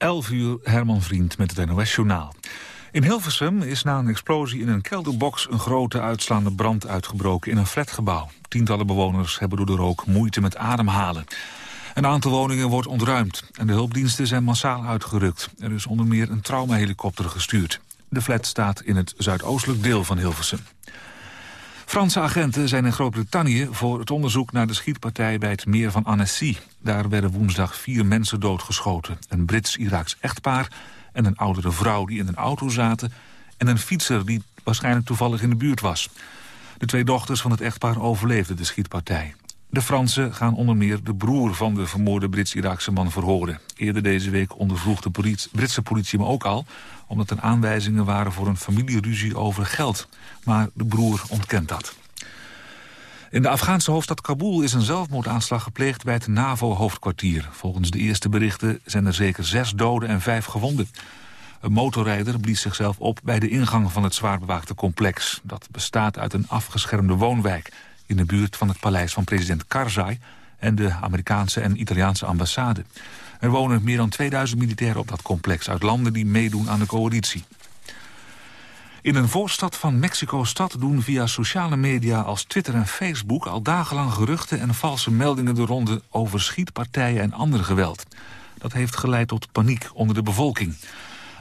11 uur, Herman Vriend met het NOS-journaal. In Hilversum is na een explosie in een kelderbox... een grote uitslaande brand uitgebroken in een flatgebouw. Tientallen bewoners hebben door de rook moeite met ademhalen. Een aantal woningen wordt ontruimd en de hulpdiensten zijn massaal uitgerukt. Er is onder meer een traumahelikopter gestuurd. De flat staat in het zuidoostelijk deel van Hilversum. Franse agenten zijn in Groot-Brittannië voor het onderzoek naar de schietpartij bij het meer van Annecy. Daar werden woensdag vier mensen doodgeschoten. Een Brits-Iraaks echtpaar en een oudere vrouw die in een auto zaten... en een fietser die waarschijnlijk toevallig in de buurt was. De twee dochters van het echtpaar overleefden de schietpartij. De Fransen gaan onder meer de broer van de vermoorde Brits-Iraakse man verhoren. Eerder deze week ondervroeg de Britse politie hem ook al... omdat er aanwijzingen waren voor een familieruzie over geld. Maar de broer ontkent dat. In de Afghaanse hoofdstad Kabul is een zelfmoordaanslag gepleegd bij het NAVO-hoofdkwartier. Volgens de eerste berichten zijn er zeker zes doden en vijf gewonden. Een motorrijder blies zichzelf op bij de ingang van het zwaar bewaakte complex. Dat bestaat uit een afgeschermde woonwijk in de buurt van het paleis van president Karzai en de Amerikaanse en Italiaanse ambassade. Er wonen meer dan 2000 militairen op dat complex uit landen die meedoen aan de coalitie. In een voorstad van Mexico-stad doen via sociale media als Twitter en Facebook al dagenlang geruchten en valse meldingen de ronde over schietpartijen en ander geweld. Dat heeft geleid tot paniek onder de bevolking.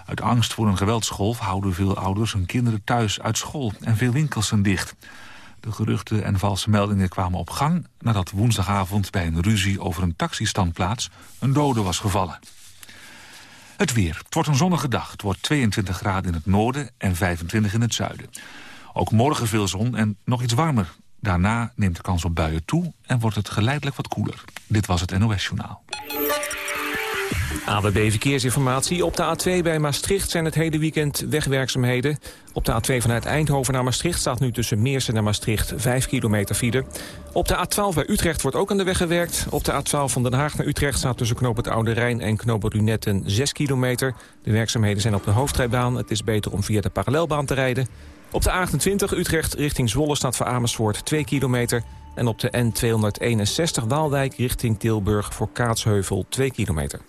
Uit angst voor een geweldsgolf houden veel ouders hun kinderen thuis uit school en veel winkels zijn dicht. De geruchten en valse meldingen kwamen op gang... nadat woensdagavond bij een ruzie over een taxistandplaats een dode was gevallen. Het weer. Het wordt een zonnige dag. Het wordt 22 graden in het noorden en 25 in het zuiden. Ook morgen veel zon en nog iets warmer. Daarna neemt de kans op buien toe en wordt het geleidelijk wat koeler. Dit was het NOS Journaal. ABB Verkeersinformatie. Op de A2 bij Maastricht zijn het hele weekend wegwerkzaamheden. Op de A2 vanuit Eindhoven naar Maastricht staat nu tussen Meersen en Maastricht 5 kilometer file. Op de A12 bij Utrecht wordt ook aan de weg gewerkt. Op de A12 van Den Haag naar Utrecht staat tussen Knoop het Oude Rijn en Knoop het Lunetten 6 kilometer. De werkzaamheden zijn op de hoofdrijbaan. Het is beter om via de parallelbaan te rijden. Op de A28 Utrecht richting Zwolle staat voor Amersfoort 2 kilometer. En op de N261 Waalwijk richting Tilburg voor Kaatsheuvel 2 kilometer.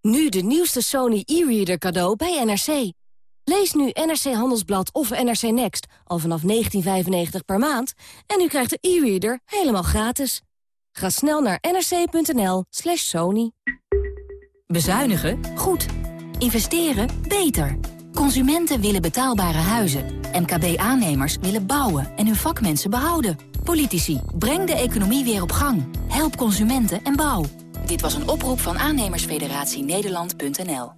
Nu de nieuwste Sony e-reader cadeau bij NRC. Lees nu NRC Handelsblad of NRC Next al vanaf 19,95 per maand... en u krijgt de e-reader helemaal gratis. Ga snel naar nrc.nl slash sony. Bezuinigen? Goed. Investeren? Beter. Consumenten willen betaalbare huizen. MKB-aannemers willen bouwen en hun vakmensen behouden. Politici, breng de economie weer op gang. Help consumenten en bouw. Dit was een oproep van aannemersfederatie Nederland.nl.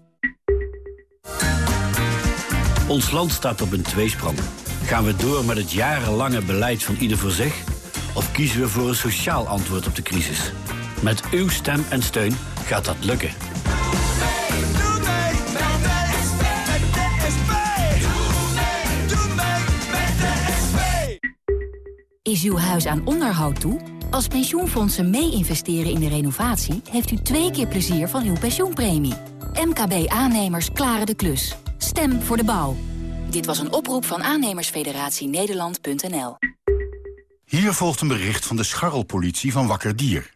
Ons land staat op een tweesprong. Gaan we door met het jarenlange beleid van ieder voor zich? Of kiezen we voor een sociaal antwoord op de crisis? Met uw stem en steun gaat dat lukken. Is uw huis aan onderhoud toe? Als pensioenfondsen mee investeren in de renovatie... heeft u twee keer plezier van uw pensioenpremie. MKB-aannemers klaren de klus. Stem voor de bouw. Dit was een oproep van aannemersfederatie Nederland.nl. Hier volgt een bericht van de scharrelpolitie van Wakker Dier.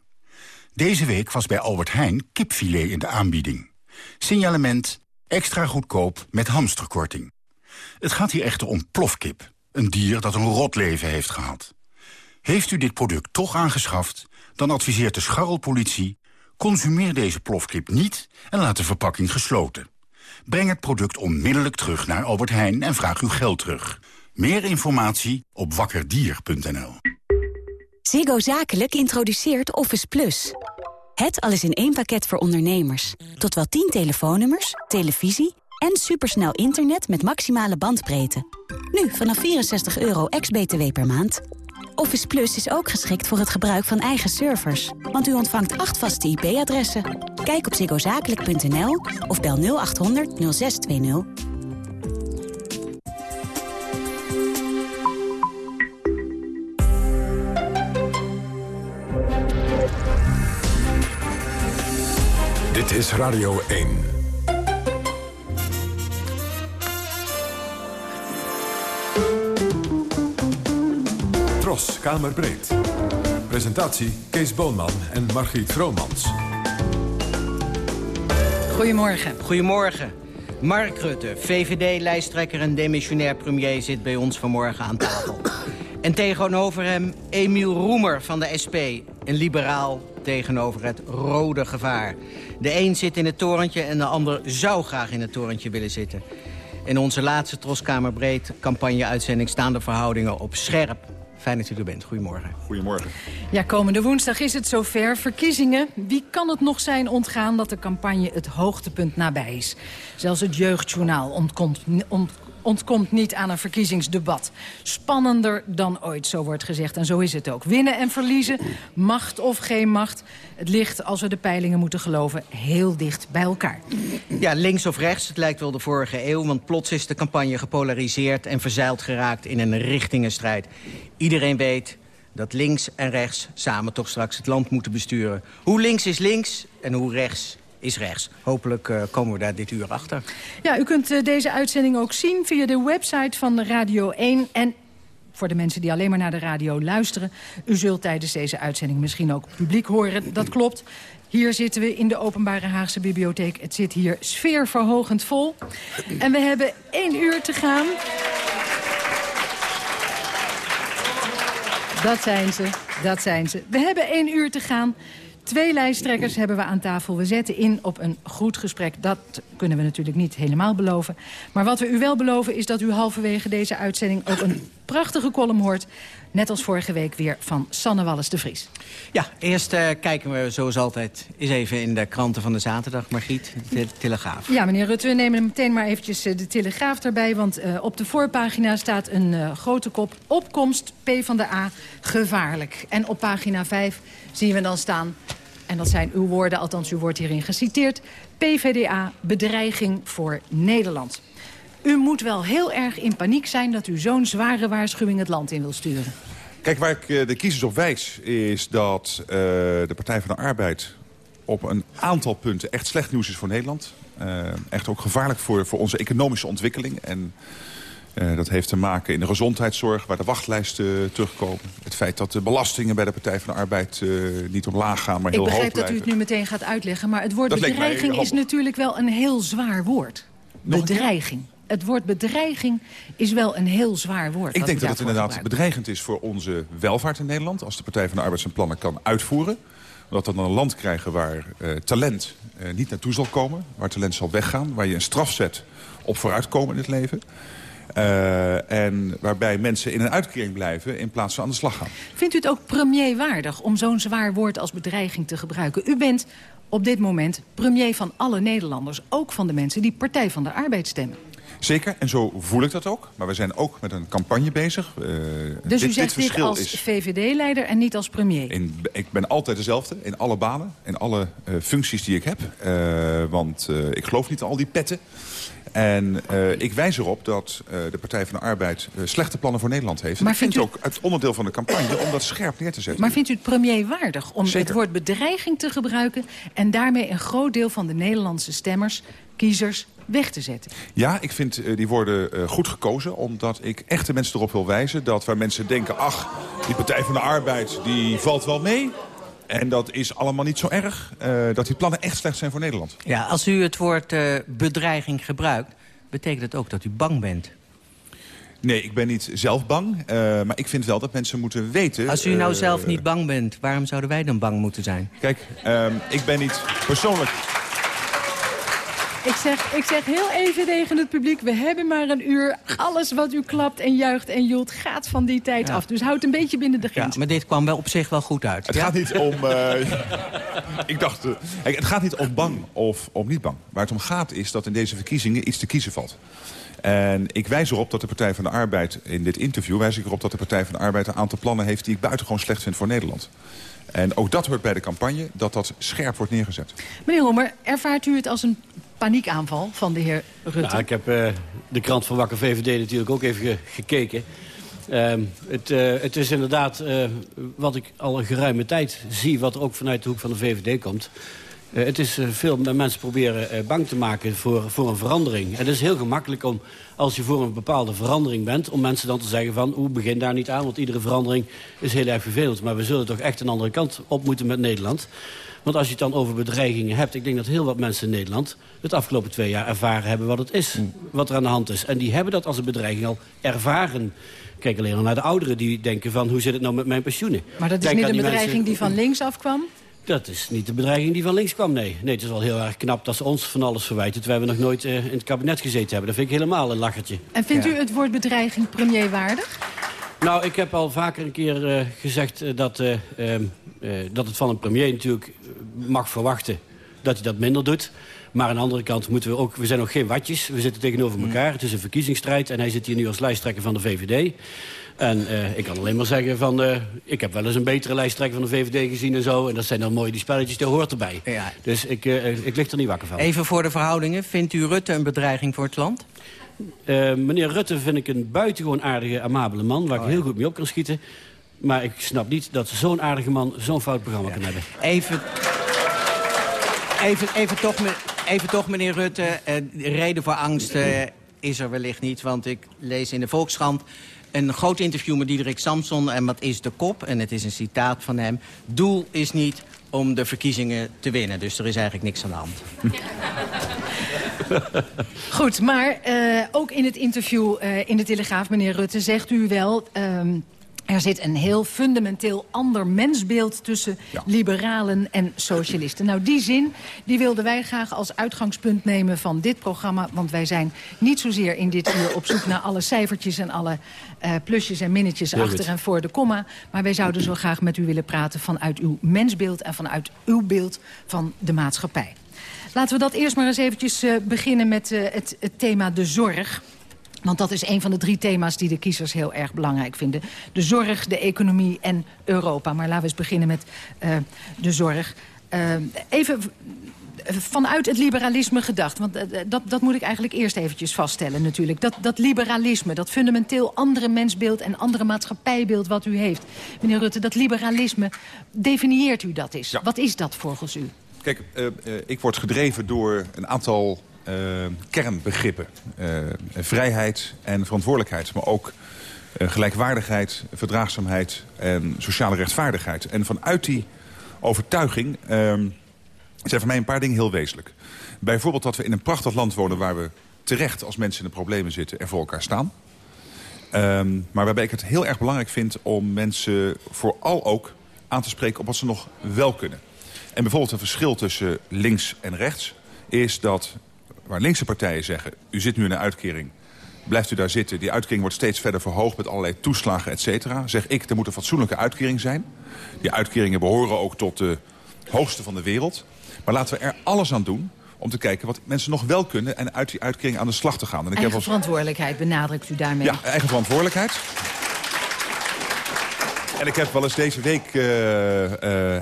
Deze week was bij Albert Heijn kipfilet in de aanbieding. Signalement extra goedkoop met hamsterkorting. Het gaat hier echter om plofkip, een dier dat een rot leven heeft gehad. Heeft u dit product toch aangeschaft, dan adviseert de scharrelpolitie... consumeer deze plofkip niet en laat de verpakking gesloten. Breng het product onmiddellijk terug naar Albert Heijn en vraag uw geld terug. Meer informatie op wakkerdier.nl. Ziggo Zakelijk introduceert Office Plus. Het alles in één pakket voor ondernemers. Tot wel 10 telefoonnummers, televisie en supersnel internet met maximale bandbreedte. Nu vanaf 64 euro ex-BTW per maand. Office Plus is ook geschikt voor het gebruik van eigen servers. Want u ontvangt acht vaste IP-adressen. Kijk op ziggozakelijk.nl of bel 0800 0620. Dit is Radio 1. Tros, Kamerbreed. Presentatie Kees Boonman en Margriet Vromans. Goedemorgen. Goedemorgen. Mark Rutte, VVD-lijsttrekker en demissionair premier... zit bij ons vanmorgen aan tafel. En tegenover hem Emiel Roemer van de SP. Een liberaal tegenover het rode gevaar. De een zit in het torentje en de ander zou graag in het torentje willen zitten. In onze laatste Troskamerbreed campagne-uitzending staan de verhoudingen op scherp. Fijn dat u er bent. Goedemorgen. Goedemorgen. Ja, komende woensdag is het zover. Verkiezingen. Wie kan het nog zijn ontgaan dat de campagne het hoogtepunt nabij is? Zelfs het Jeugdjournaal ontkomt, ont, ontkomt niet aan een verkiezingsdebat. Spannender dan ooit, zo wordt gezegd. En zo is het ook. Winnen en verliezen, macht of geen macht. Het ligt, als we de peilingen moeten geloven, heel dicht bij elkaar. Ja, links of rechts, het lijkt wel de vorige eeuw... want plots is de campagne gepolariseerd en verzeild geraakt in een richtingenstrijd. Iedereen weet dat links en rechts samen toch straks het land moeten besturen. Hoe links is links en hoe rechts is rechts. Hopelijk uh, komen we daar dit uur achter. Ja, u kunt uh, deze uitzending ook zien via de website van Radio 1. En voor de mensen die alleen maar naar de radio luisteren... u zult tijdens deze uitzending misschien ook publiek horen. Dat klopt. Hier zitten we in de Openbare Haagse Bibliotheek. Het zit hier sfeerverhogend vol. En we hebben één uur te gaan. Dat zijn ze, dat zijn ze. We hebben één uur te gaan. Twee lijsttrekkers hebben we aan tafel. We zetten in op een goed gesprek. Dat kunnen we natuurlijk niet helemaal beloven. Maar wat we u wel beloven is dat u halverwege deze uitzending... ook een prachtige column hoort. Net als vorige week weer van Sanne Wallis de Vries. Ja, eerst uh, kijken we zoals altijd eens even in de kranten van de zaterdag. Margriet, de Telegraaf. Ja, meneer Rutte, we nemen meteen maar eventjes uh, de Telegraaf erbij. Want uh, op de voorpagina staat een grote kop. Opkomst P van de A, gevaarlijk. En op pagina 5 zien we dan staan... en dat zijn uw woorden, althans u wordt hierin geciteerd... PVDA, bedreiging voor Nederland. U moet wel heel erg in paniek zijn dat u zo'n zware waarschuwing het land in wil sturen. Kijk, waar ik de kiezers op wijs is dat uh, de Partij van de Arbeid op een aantal punten echt slecht nieuws is voor Nederland. Uh, echt ook gevaarlijk voor, voor onze economische ontwikkeling. En uh, dat heeft te maken in de gezondheidszorg, waar de wachtlijsten terugkomen. Het feit dat de belastingen bij de Partij van de Arbeid niet omlaag gaan, maar heel hoog blijven. Ik begrijp dat u het nu meteen gaat uitleggen, maar het woord dat bedreiging is natuurlijk wel een heel zwaar woord. Nog bedreiging het woord bedreiging is wel een heel zwaar woord. Ik denk dat het inderdaad gebruikt. bedreigend is voor onze welvaart in Nederland... als de Partij van de Arbeid zijn plannen kan uitvoeren. Dat we dan een land krijgen waar uh, talent uh, niet naartoe zal komen. Waar talent zal weggaan. Waar je een straf zet op vooruitkomen in het leven. Uh, en waarbij mensen in een uitkering blijven in plaats van aan de slag gaan. Vindt u het ook premierwaardig om zo'n zwaar woord als bedreiging te gebruiken? U bent op dit moment premier van alle Nederlanders. Ook van de mensen die Partij van de Arbeid stemmen. Zeker, en zo voel ik dat ook. Maar we zijn ook met een campagne bezig. Uh, dus dit, u zegt dit, dit als VVD-leider en niet als premier? In, ik ben altijd dezelfde, in alle banen, in alle uh, functies die ik heb. Uh, want ik geloof niet in al die petten. En ik wijs erop dat de Partij van de Arbeid slechte plannen voor Nederland heeft. Maar ik vind u... ook het onderdeel van de campagne om dat scherp neer te zetten. Maar vindt u het premier waardig om Zeker. het woord bedreiging te gebruiken... en daarmee een groot deel van de Nederlandse stemmers, kiezers weg te zetten. Ja, ik vind uh, die woorden uh, goed gekozen. Omdat ik echt de mensen erop wil wijzen dat waar mensen denken... ach, die Partij van de Arbeid die valt wel mee... En dat is allemaal niet zo erg. Uh, dat die plannen echt slecht zijn voor Nederland. Ja, als u het woord bedreiging gebruikt... betekent het ook dat u bang bent. Nee, ik ben niet zelf bang. maar ik vind wel dat mensen moeten weten... Als u nou zelf niet bang bent, waarom zouden wij dan bang moeten zijn? Kijk, ehm, ik ben niet persoonlijk... Ik zeg, ik zeg heel even tegen het publiek, we hebben maar een uur. Alles wat u klapt en juicht en joelt gaat van die tijd Ja. af. Dus houd een beetje binnen de grens. Ja, maar dit kwam wel op zich wel goed uit. Het Ja? gaat niet om... eh, ik dacht... eh, het gaat niet om bang of om niet bang. Waar het om gaat is dat in deze verkiezingen iets te kiezen valt. En ik wijs erop dat de Partij van de Arbeid... in dit interview wijs ik erop dat de Partij van de Arbeid... een aantal plannen heeft die ik buitengewoon slecht vind voor Nederland. En ook dat hoort bij de campagne, dat dat scherp wordt neergezet. Meneer Hommer, ervaart u het als een paniekaanval van de heer Rutte? Nou, ik heb eh, de krant van Wakker VVD natuurlijk ook even ge- gekeken. Ehm, het, eh, het is inderdaad eh, wat ik al een geruime tijd zie... wat er ook vanuit de hoek van de VVD komt. Uh, het is uh, veel mensen proberen uh, bang te maken voor, voor een verandering. En het is heel gemakkelijk om, als je voor een bepaalde verandering bent... om mensen dan te zeggen van, hoe begin daar niet aan... want iedere verandering is heel erg vervelend. Maar we zullen toch echt een andere kant op moeten met Nederland. Want als je het dan over bedreigingen hebt... ik denk dat heel wat mensen in Nederland het afgelopen twee jaar ervaren hebben wat het is. Mm. Wat er aan de hand is. En die hebben dat als een bedreiging al ervaren. Kijk alleen al naar de ouderen die denken van... hoe zit het nou met mijn pensioenen? Maar dat is niet een bedreiging mensen... die van links afkwam? Dat is niet de bedreiging die van links kwam, nee. Nee, het is wel heel erg knap dat ze ons van alles verwijten... terwijl we nog nooit uh, in het kabinet gezeten hebben. Dat vind ik helemaal een lachertje. En vindt u het woord bedreiging premier waardig? Nou, ik heb al vaker een keer uh, gezegd uh, dat, uh, dat het van een premier natuurlijk mag verwachten dat hij dat minder doet. Maar aan de andere kant moeten we ook... We zijn nog geen watjes, we zitten tegenover mm. elkaar. Het is een verkiezingsstrijd en hij zit hier nu als lijsttrekker van de VVD. En uh, ik kan alleen maar zeggen van... Uh, ik heb wel eens een betere lijsttrekker van de VVD gezien en zo. En dat zijn dan mooi die spelletjes, daar hoort erbij. Ja. Dus ik, uh, ik lig er niet wakker van. Even voor de verhoudingen. Vindt u Rutte een bedreiging voor het land? meneer Rutte vind ik een buitengewoon aardige, amabele man... waar oh, ik heel goed mee op kan schieten. Maar ik snap niet dat zo'n aardige man zo'n fout programma ja. kan hebben. Even... Even, even, toch, even toch, meneer Rutte, reden voor angst is er wellicht niet. Want ik lees in de Volkskrant een groot interview met Diederik Samson. En wat is de kop? En het is een citaat van hem. Doel is niet om de verkiezingen te winnen. Dus er is eigenlijk niks aan de hand. Goed, maar uh, ook in het interview uh, in de Telegraaf, meneer Rutte, zegt u wel... Um, er zit een heel fundamenteel ander mensbeeld tussen ja. liberalen en socialisten. Nou, die zin die wilden wij graag als uitgangspunt nemen van dit programma. Want wij zijn niet zozeer in dit uur op zoek naar alle cijfertjes... en alle uh, plusjes en minnetjes achter en voor de komma. Maar wij zouden zo graag met u willen praten vanuit uw mensbeeld... en vanuit uw beeld van de maatschappij. Laten we dat eerst maar eens eventjes uh, beginnen met uh, het, het thema de zorg... Want dat is een van de drie thema's die de kiezers heel erg belangrijk vinden. De zorg, de economie en Europa. Maar laten we eens beginnen met uh, de zorg. Uh, even vanuit het liberalisme gedacht. Want uh, dat, dat moet ik eigenlijk eerst eventjes vaststellen natuurlijk. Dat, dat liberalisme, dat fundamenteel andere mensbeeld... en andere maatschappijbeeld wat u heeft. Meneer Rutte, dat liberalisme, definieert u dat eens? Ja. Wat is dat volgens u? Kijk, ik word gedreven door een aantal kernbegrippen. Uh, vrijheid en verantwoordelijkheid, maar ook uh, gelijkwaardigheid, verdraagzaamheid en sociale rechtvaardigheid. En vanuit die overtuiging zijn voor mij een paar dingen heel wezenlijk. Bijvoorbeeld dat we in een prachtig land wonen waar we terecht als mensen in de problemen zitten en voor elkaar staan. Um, maar waarbij ik het heel erg belangrijk vind om mensen vooral ook aan te spreken op wat ze nog wel kunnen. En bijvoorbeeld een verschil tussen links en rechts is dat waar linkse partijen zeggen... u zit nu in een uitkering, blijft u daar zitten. Die uitkering wordt steeds verder verhoogd met allerlei toeslagen, et cetera. Zeg ik, er moet een fatsoenlijke uitkering zijn. Die uitkeringen behoren ook tot de hoogste van de wereld. Maar laten we er alles aan doen om te kijken wat mensen nog wel kunnen... en uit die uitkering aan de slag te gaan. En ik eigen heb als... verantwoordelijkheid benadrukt u daarmee? Ja, eigen verantwoordelijkheid. En ik heb wel eens deze week uh, uh,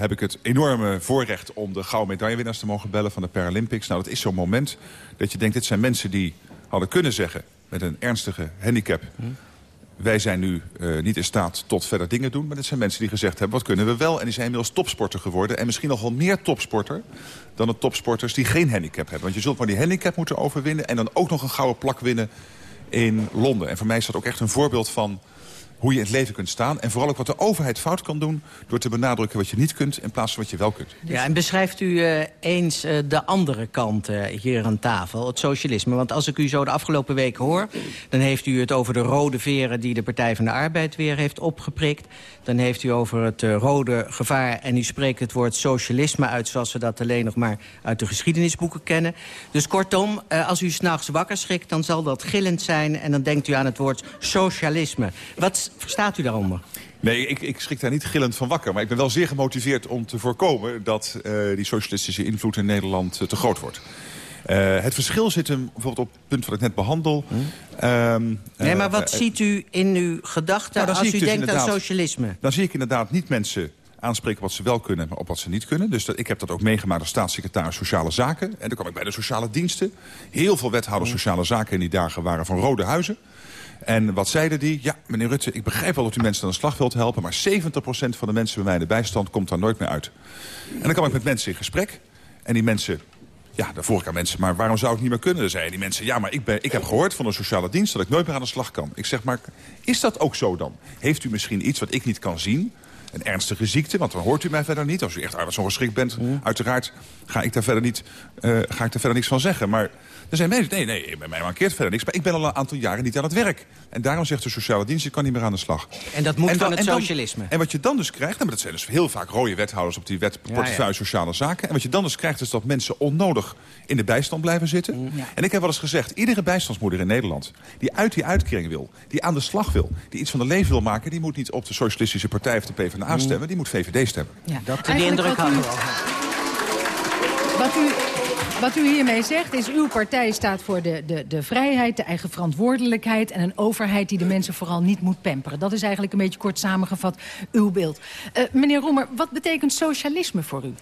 heb ik het enorme voorrecht om de gouden medaillewinnaars te mogen bellen van de Paralympics. Nou, dat is zo'n moment dat je denkt, dit zijn mensen die hadden kunnen zeggen met een ernstige handicap. Wij zijn nu uh, niet in staat tot verder dingen doen. Maar dit zijn mensen die gezegd hebben, wat kunnen we wel? En die zijn inmiddels topsporter geworden. En misschien nog wel meer topsporter dan de topsporters die geen handicap hebben. Want je zult maar die handicap moeten overwinnen... en dan ook nog een gouden plak winnen in Londen. En voor mij is dat ook echt een voorbeeld van hoe je in het leven kunt staan. En vooral ook wat de overheid fout kan doen... door te benadrukken wat je niet kunt in plaats van wat je wel kunt. Ja, en beschrijft u uh, eens uh, de andere kant uh, hier aan tafel, het socialisme. Want als ik u zo de afgelopen weken hoor... dan heeft u het over de rode veren die de Partij van de Arbeid weer heeft opgeprikt. Dan heeft u over het rode gevaar en u spreekt het woord socialisme uit... zoals we dat alleen nog maar uit de geschiedenisboeken kennen. Dus kortom, als u s'nachts wakker schrikt, dan zal dat gillend zijn... en dan denkt u aan het woord socialisme. Wat verstaat u daaronder? Nee, ik, ik schrik daar niet gillend van wakker. Maar ik ben wel zeer gemotiveerd om te voorkomen... dat uh, die socialistische invloed in Nederland uh, te groot wordt. Uh, het verschil zit hem bijvoorbeeld op het punt wat ik net behandel. Hm. Um, nee, maar wat ziet u in uw gedachten nou, als u denkt aan socialisme? Dan zie ik inderdaad niet mensen aanspreken wat ze wel kunnen, maar op wat ze niet kunnen. Dus dat, ik heb dat ook meegemaakt als staatssecretaris Sociale Zaken. En dan kwam ik bij de sociale diensten. Heel veel wethouders hm. Sociale Zaken in die dagen waren van Rode Huizen. En wat zeiden die? Ja, meneer Rutte, ik begrijp wel dat u mensen aan de slag wilt helpen... maar 70% van de mensen bij mij in de bijstand komt daar nooit meer uit. En dan kwam ik met mensen in gesprek. En die mensen ja, ik aan mensen, maar waarom zou ik niet meer kunnen? Dan zeiden die mensen, ja, maar ik, ben, ik heb gehoord van de sociale dienst... dat ik nooit meer aan de slag kan. Ik zeg, maar is dat ook zo dan? Heeft u misschien iets wat ik niet kan zien? Een ernstige ziekte, want dan hoort u mij verder niet. Als u echt arbeidsongeschikt bent, uiteraard ga ik daar verder, niet, uh, ga ik daar verder niks van zeggen. Maar er zijn mensen, nee, nee, bij mij mankeert verder niks. Maar ik ben al een aantal jaren niet aan het werk. En daarom zegt de sociale dienst, ik kan niet meer aan de slag. En dat moet en dan, van het socialisme. en wat je dan dus krijgt, nou, dat zijn dus heel vaak rode wethouders... op die wet portefeuille sociale zaken. En wat je dan dus krijgt, is dat mensen onnodig in de bijstand blijven zitten. En ik heb wel eens gezegd, iedere bijstandsmoeder in Nederland... die uit die uitkering wil, die aan de slag wil... die iets van de leven wil maken... die moet niet op de Socialistische Partij of de PvdA stemmen... die moet VVD stemmen. Ja, dat de indruk hadden we Wat u wat u hiermee zegt is, uw partij staat voor de, de, de vrijheid, de eigen verantwoordelijkheid... en een overheid die de mensen vooral niet moet pamperen. Dat is eigenlijk een beetje kort samengevat uw beeld. Uh, meneer Roemer, wat betekent socialisme voor u?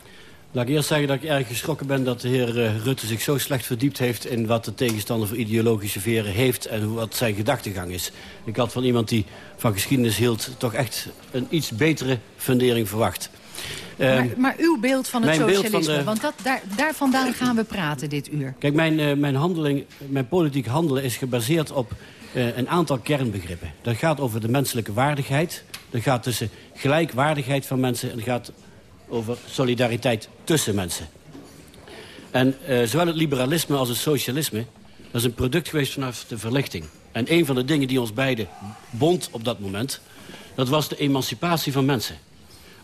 Laat ik eerst zeggen dat ik erg geschrokken ben dat de heer uh, Rutte zich zo slecht verdiept heeft... in wat de tegenstander voor ideologische veren heeft en wat zijn gedachtegang is. Ik had van iemand die van geschiedenis hield toch echt een iets betere fundering verwacht. Maar, ehm, maar, uw beeld van het socialisme, want dat, daar, daar vandaan gaan we praten dit uur. Kijk, mijn, uh, mijn, handeling, mijn politiek handelen is gebaseerd op uh, een aantal kernbegrippen. Dat gaat over de menselijke waardigheid. Dat gaat tussen gelijkwaardigheid van mensen. En dat gaat over solidariteit tussen mensen. En uh, zowel het liberalisme als het socialisme... dat is een product geweest vanaf de verlichting. En een van de dingen die ons beiden bond op dat moment... dat was de emancipatie van mensen.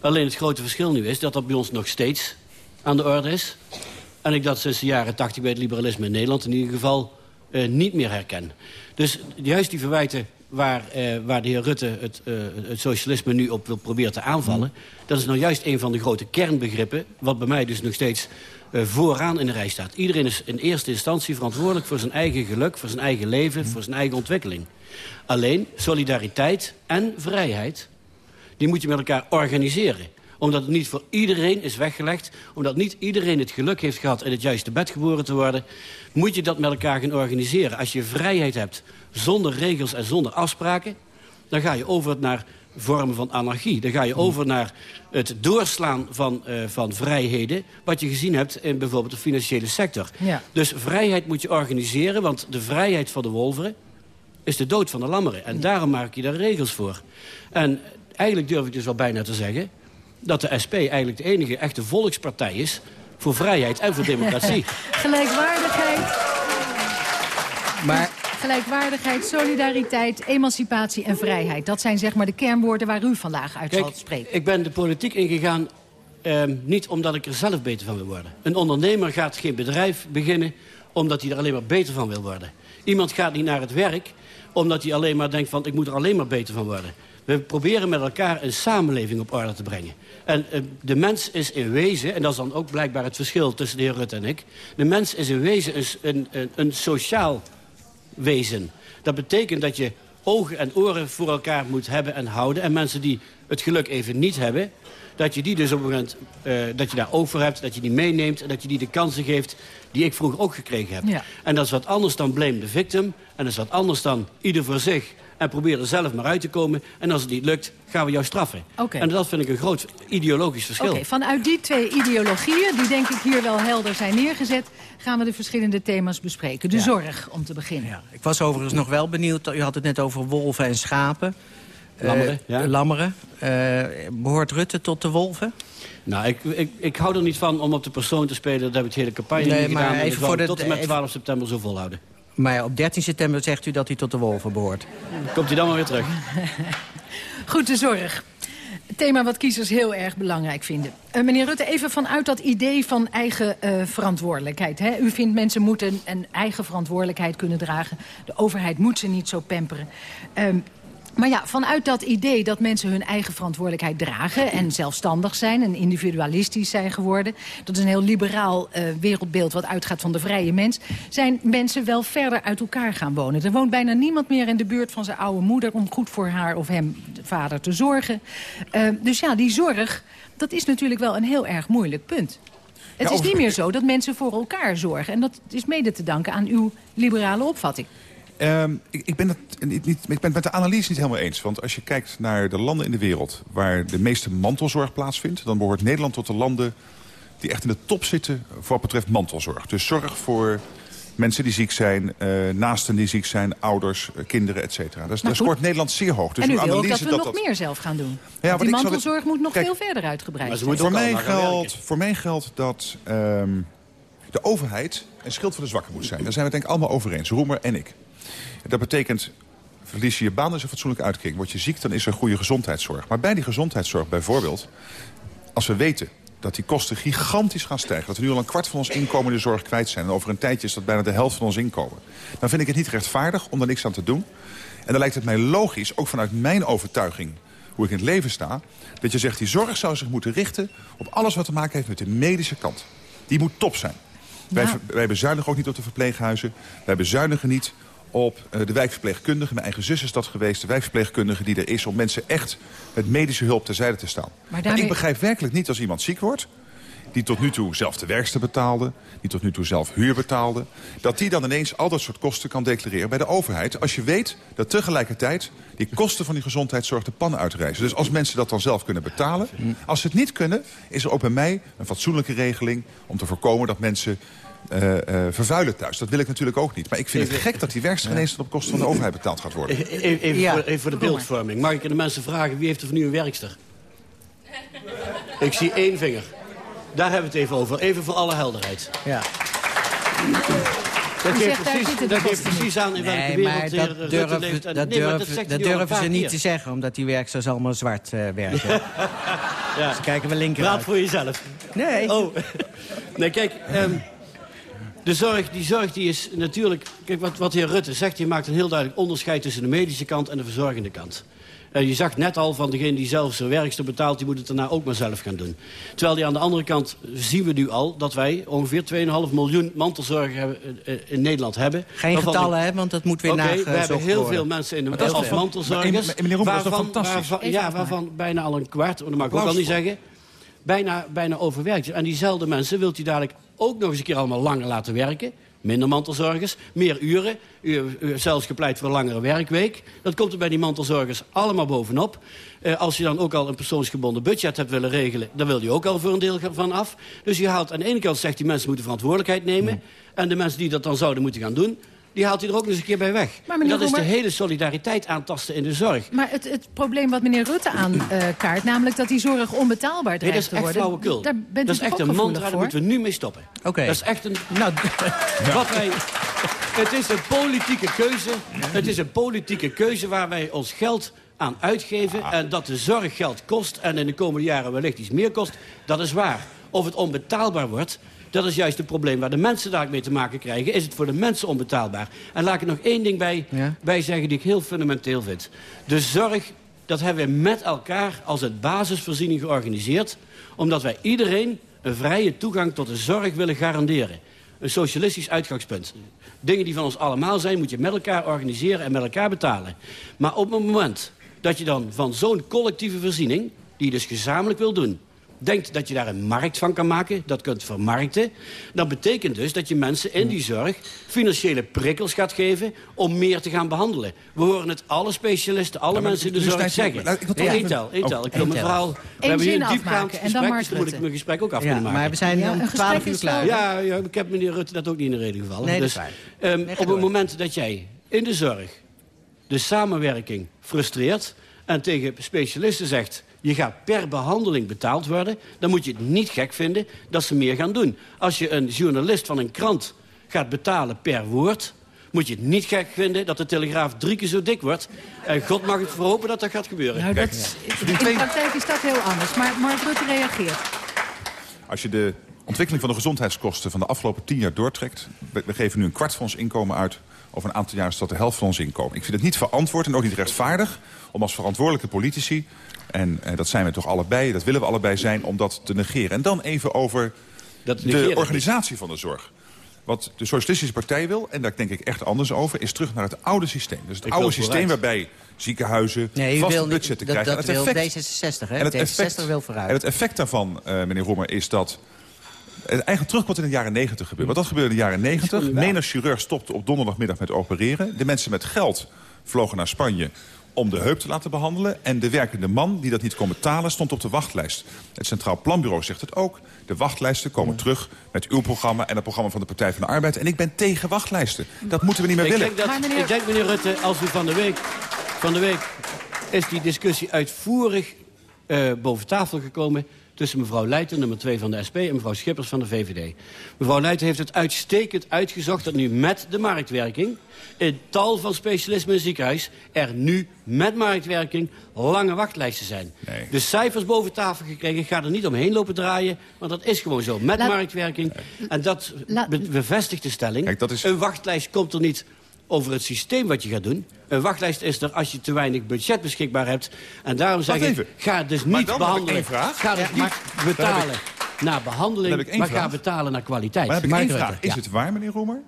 Alleen het grote verschil nu is dat dat bij ons nog steeds aan de orde is. En ik dat sinds de jaren 80 bij het liberalisme in Nederland in ieder geval uh, niet meer herken. Dus juist die verwijten waar, uh, waar de heer Rutte het, uh, het, socialisme nu op wil proberen te aanvallen... dat is nou juist een van de grote kernbegrippen... wat bij mij dus nog steeds vooraan in de rij staat. Iedereen is in eerste instantie verantwoordelijk voor zijn eigen geluk... voor zijn eigen leven, voor zijn eigen ontwikkeling. Alleen solidariteit en vrijheid die moet je met elkaar organiseren omdat het niet voor iedereen is weggelegd... omdat niet iedereen het geluk heeft gehad in het juiste bed geboren te worden... moet je dat met elkaar gaan organiseren. Als je vrijheid hebt zonder regels en zonder afspraken... dan ga je over naar vormen van anarchie. Dan ga je over naar het doorslaan van, uh, van vrijheden... wat je gezien hebt in bijvoorbeeld de financiële sector. Ja. Dus vrijheid moet je organiseren, want de vrijheid van de wolveren... is de dood van de lammeren. En daarom maak je daar regels voor. En eigenlijk durf ik dus wel bijna te zeggen... dat de SP eigenlijk de enige echte volkspartij is... voor vrijheid en voor democratie. Gelijkwaardigheid. Maar gelijkwaardigheid, solidariteit, emancipatie en vrijheid. Dat zijn zeg maar de kernwoorden waar u vandaag uit zal spreken. Ik ben de politiek ingegaan ehm, niet omdat ik er zelf beter van wil worden. Een ondernemer gaat geen bedrijf beginnen omdat hij er alleen maar beter van wil worden. Iemand gaat niet naar het werk omdat hij alleen maar denkt van ik moet er alleen maar beter van worden. We proberen met elkaar een samenleving op orde te brengen. En uh, de mens is in wezen, en dat is dan ook blijkbaar het verschil tussen de heer Rutte en ik... de mens is in wezen een, een, een sociaal wezen. Dat betekent dat je ogen en oren voor elkaar moet hebben en houden. En mensen die het geluk even niet hebben... dat je die dus op een moment uh, dat je daar over hebt, dat je die meeneemt... en dat je die de kansen geeft die ik vroeger ook gekregen heb. Ja. En dat is wat anders dan blame the victim. En dat is wat anders dan ieder voor zich en probeer er zelf maar uit te komen. En als het niet lukt, gaan we jou straffen. Okay. En dat vind ik een groot ideologisch verschil. Oké, vanuit die twee ideologieën, die denk ik hier wel helder zijn neergezet... gaan we de verschillende thema's bespreken. De zorg, om te beginnen. Ja. Ik was overigens nog wel benieuwd, u had het net over wolven en schapen. Lammeren, uh, ja. Lammeren. Uh, behoort Rutte tot de wolven? Nou, ik, ik, ik hou er niet van om op de persoon te spelen. Dat heb ik de hele campagne nee, niet gedaan. Even voor de, tot en met 12 september zo volhouden. Maar op 13 september zegt u dat hij tot de wolven behoort. Komt hij dan maar weer terug. Goed, de zorg. thema wat kiezers heel erg belangrijk vinden. Uh, meneer Rutte, even vanuit dat idee van eigen uh, verantwoordelijkheid. Hè? U vindt mensen moeten een eigen verantwoordelijkheid kunnen dragen. De overheid moet ze niet zo pamperen. Uh, maar ja, vanuit dat idee dat mensen hun eigen verantwoordelijkheid dragen... en zelfstandig zijn en individualistisch zijn geworden... dat is een heel liberaal uh, wereldbeeld wat uitgaat van de vrije mens... zijn mensen wel verder uit elkaar gaan wonen. Er woont bijna niemand meer in de buurt van zijn oude moeder... om goed voor haar of hem, de vader, te zorgen. Uh, dus ja, die zorg, dat is natuurlijk wel een heel erg moeilijk punt. Het is niet meer zo dat mensen voor elkaar zorgen. En dat is mede te danken aan uw liberale opvatting. Um, ik, ik, ben het niet, niet, ik ben het met de analyse niet helemaal eens. Want als je kijkt naar de landen in de wereld... waar de meeste mantelzorg plaatsvindt... dan behoort Nederland tot de landen die echt in de top zitten voor wat betreft mantelzorg. Dus zorg voor mensen die ziek zijn, uh, naasten die ziek zijn, ouders, uh, kinderen, et cetera. Dus, daar scoort Nederland zeer hoog. Dus en u wil ook dat we nog meer zelf gaan doen. Ja, die mantelzorg moet nog veel verder uitgebreid worden. Voor mij, geldt, voor mij geldt dat um, de overheid een schild voor de zwakken moet zijn. Daar zijn we het denk ik allemaal over eens, Roemer en ik. Dat betekent verlies je je baan, is een fatsoenlijke uitkering. Word je ziek, dan is er goede gezondheidszorg. Maar bij die gezondheidszorg bijvoorbeeld... als we weten dat die kosten gigantisch gaan stijgen. Dat we nu al een kwart van ons inkomen in de zorg kwijt zijn. En over een tijdje is dat bijna de helft van ons inkomen. Dan vind ik het niet rechtvaardig om daar niks aan te doen. En dan lijkt het mij logisch, ook vanuit mijn overtuiging hoe ik in het leven sta... dat je zegt, die zorg zou zich moeten richten op alles wat te maken heeft met de medische kant. Die moet top zijn. Wij, wij bezuinigen ook niet op de verpleeghuizen. Wij bezuinigen niet op uh, de wijkverpleegkundige. Mijn eigen zus is dat geweest. De wijkverpleegkundige die er is om mensen echt met medische hulp terzijde te staan. Maar, daarmee... maar ik begrijp werkelijk niet als iemand ziek wordt die tot nu toe zelf de werkster betaalde... die tot nu toe zelf huur betaalde... dat die dan ineens al dat soort kosten kan declareren bij de overheid... als je weet dat tegelijkertijd die kosten van die gezondheidszorg de pannen uitreizen. Dus als mensen dat dan zelf kunnen betalen... als ze het niet kunnen, is er ook bij mij een fatsoenlijke regeling... om te voorkomen dat mensen uh, vervuilen thuis. Dat wil ik natuurlijk ook niet. Maar ik vind het gek dat die werkster ineens op kosten van de overheid betaald gaat worden. Even, even, voor, even voor, de beeldvorming. Mag ik aan de mensen vragen, wie heeft er van nu een werkster? ik zie één vinger. Daar hebben we het even over. Even voor alle helderheid. Ja. Dat geeft, precies, dat geeft precies aan in welke nee, wereld maar dat durven, leeft. Dat, nee, durven, dat, dat durven ze niet te zeggen, omdat die werksters allemaal zwart uh, werken. ja. Ze kijken we linker Praat voor jezelf. Nee. Oh. Nee, kijk... Um, de zorg, die zorg die is natuurlijk... Kijk, wat, wat de heer Rutte zegt, je maakt een heel duidelijk onderscheid... tussen de medische kant en de verzorgende kant. Uh, je zag net al van degene die zelf zijn werkster betaalt... die moet het daarna ook maar zelf gaan doen. Terwijl die aan de andere kant zien we nu al... dat wij ongeveer 2,5 miljoen mantelzorgers hebben, uh, in Nederland hebben. Geen getallen, hè, want dat moet weer okay, we hebben heel veel mensen in de maar als mantelzorgers. Maar, meneer Roemer, waarvan, waarvan, ja, waarvan bijna al een kwart, dat mag ik ook al niet zeggen... bijna, bijna overwerkt. En diezelfde mensen wilt u dadelijk ook nog eens een keer allemaal langer laten werken. Minder mantelzorgers, meer uren. U, u zelfs gepleit voor een langere werkweek. Dat komt er bij die mantelzorgers allemaal bovenop. Uh, als je dan ook al een persoonsgebonden budget hebt willen regelen... dan wil je ook al voor een deel van af. Dus je haalt aan de ene kant zegt die mensen moeten verantwoordelijkheid nemen... en de mensen die dat dan zouden moeten gaan doen die haalt hij er ook nog eens een keer bij weg. dat is de hele solidariteit aantasten in de zorg. Maar het, het probleem wat meneer Rutte aankaart... namelijk dat die zorg onbetaalbaar dreigt te worden... dat is echt flauwekul. Dat is echt een mantra, daar moeten we nu mee stoppen. Oké. Dat is echt een... Nou, wat wij... Het is een politieke keuze. Het is een politieke keuze waar wij ons geld aan uitgeven. Ah. En dat de zorg geld kost en in de komende jaren wellicht iets meer kost. Dat is waar. Of het onbetaalbaar wordt, dat is juist het probleem waar de mensen daar mee te maken krijgen. Is het voor de mensen onbetaalbaar? En laat ik er nog één ding bij, bij zeggen die ik heel fundamenteel vind. De zorg, dat hebben we met elkaar als het basisvoorziening georganiseerd. Omdat wij iedereen een vrije toegang tot de zorg willen garanderen. Een socialistisch uitgangspunt. Dingen die van ons allemaal zijn, moet je met elkaar organiseren en met elkaar betalen. Maar op het moment dat je dan van zo'n collectieve voorziening... die je dus gezamenlijk wil doen denkt dat je daar een markt van kan maken, dat kunt vermarkten... dat betekent dus dat je mensen in die zorg financiële prikkels gaat geven... om meer te gaan behandelen. We horen het alle specialisten, alle mensen in de zorg zeggen. Nou, ik wil tel, één tel. Ik wil mijn verhaal... We hebben hier een diepgaand gesprek, dus dan moet ik mijn gesprek ook af kunnen maken. Maar we zijn ja, om twaalf uur klaar. Ja, ja, ik heb meneer Rutte dat ook niet in de reden gevallen. Nee, dus, um, op het moment dat jij in de zorg de samenwerking frustreert... en tegen specialisten zegt je gaat per behandeling betaald worden... dan moet je het niet gek vinden dat ze meer gaan doen. Als je een journalist van een krant gaat betalen per woord... moet je het niet gek vinden dat de Telegraaf drie keer zo dik wordt. En God mag het verhopen dat dat gaat gebeuren. Nou, dat, in de praktijk is dat heel anders. Maar Mark Rutte reageert. Als je de ontwikkeling van de gezondheidskosten van de afgelopen tien jaar doortrekt... we, geven nu een kwart van ons inkomen uit over een aantal jaar is dat de helft van ons inkomen. Ik vind het niet verantwoord en ook niet rechtvaardig om als verantwoordelijke politici en eh, dat zijn we toch allebei, dat willen we allebei zijn, om dat te negeren. En dan even over dat de organisatie van de zorg. Wat de Socialistische Partij wil, en daar denk ik echt anders over... is terug naar het oude systeem. Dus het oude systeem waarbij ziekenhuizen nee, vaste budgetten dat, krijgen. Dat, dat wil D66, hè? En het D66 effect, wil vooruit. En het effect daarvan, uh, meneer Roemer, is dat... Het eigenlijk terugkomt in de jaren 90 gebeurt. Wat dat gebeurde in de jaren 90. Menig chirurg stopte op donderdagmiddag met opereren. De mensen met geld vlogen naar Spanje om de heup te laten behandelen. En de werkende man die dat niet kon betalen stond op de wachtlijst. Het Centraal Planbureau zegt het ook. De wachtlijsten komen terug met uw programma en het programma van de Partij van de Arbeid. En ik ben tegen wachtlijsten. Dat moeten we niet meer ik willen. Denk dat, meneer... Ik denk, meneer Rutte, als u van de week... Van de week is die discussie uitvoerig uh, boven tafel gekomen tussen mevrouw Leijten, nummer 2 van de SP... en mevrouw Schippers van de VVD. Mevrouw Leijten heeft het uitstekend uitgezocht... dat nu met de marktwerking, in tal van specialismen in ziekenhuis... er nu met marktwerking lange wachtlijsten zijn. Nee. De cijfers boven tafel gekregen, ga er niet omheen lopen draaien... want dat is gewoon zo, met marktwerking. En dat bevestigt de stelling. Kijk, dat is... Een wachtlijst komt er niet over het systeem wat je gaat doen. Een wachtlijst is er als je te weinig budget beschikbaar hebt. En daarom zeg ik, ga dus niet behandelen. Ga het niet betalen naar behandeling, maar ga betalen naar kwaliteit. Maar heb ik één vraag. Is het waar, meneer Roemer?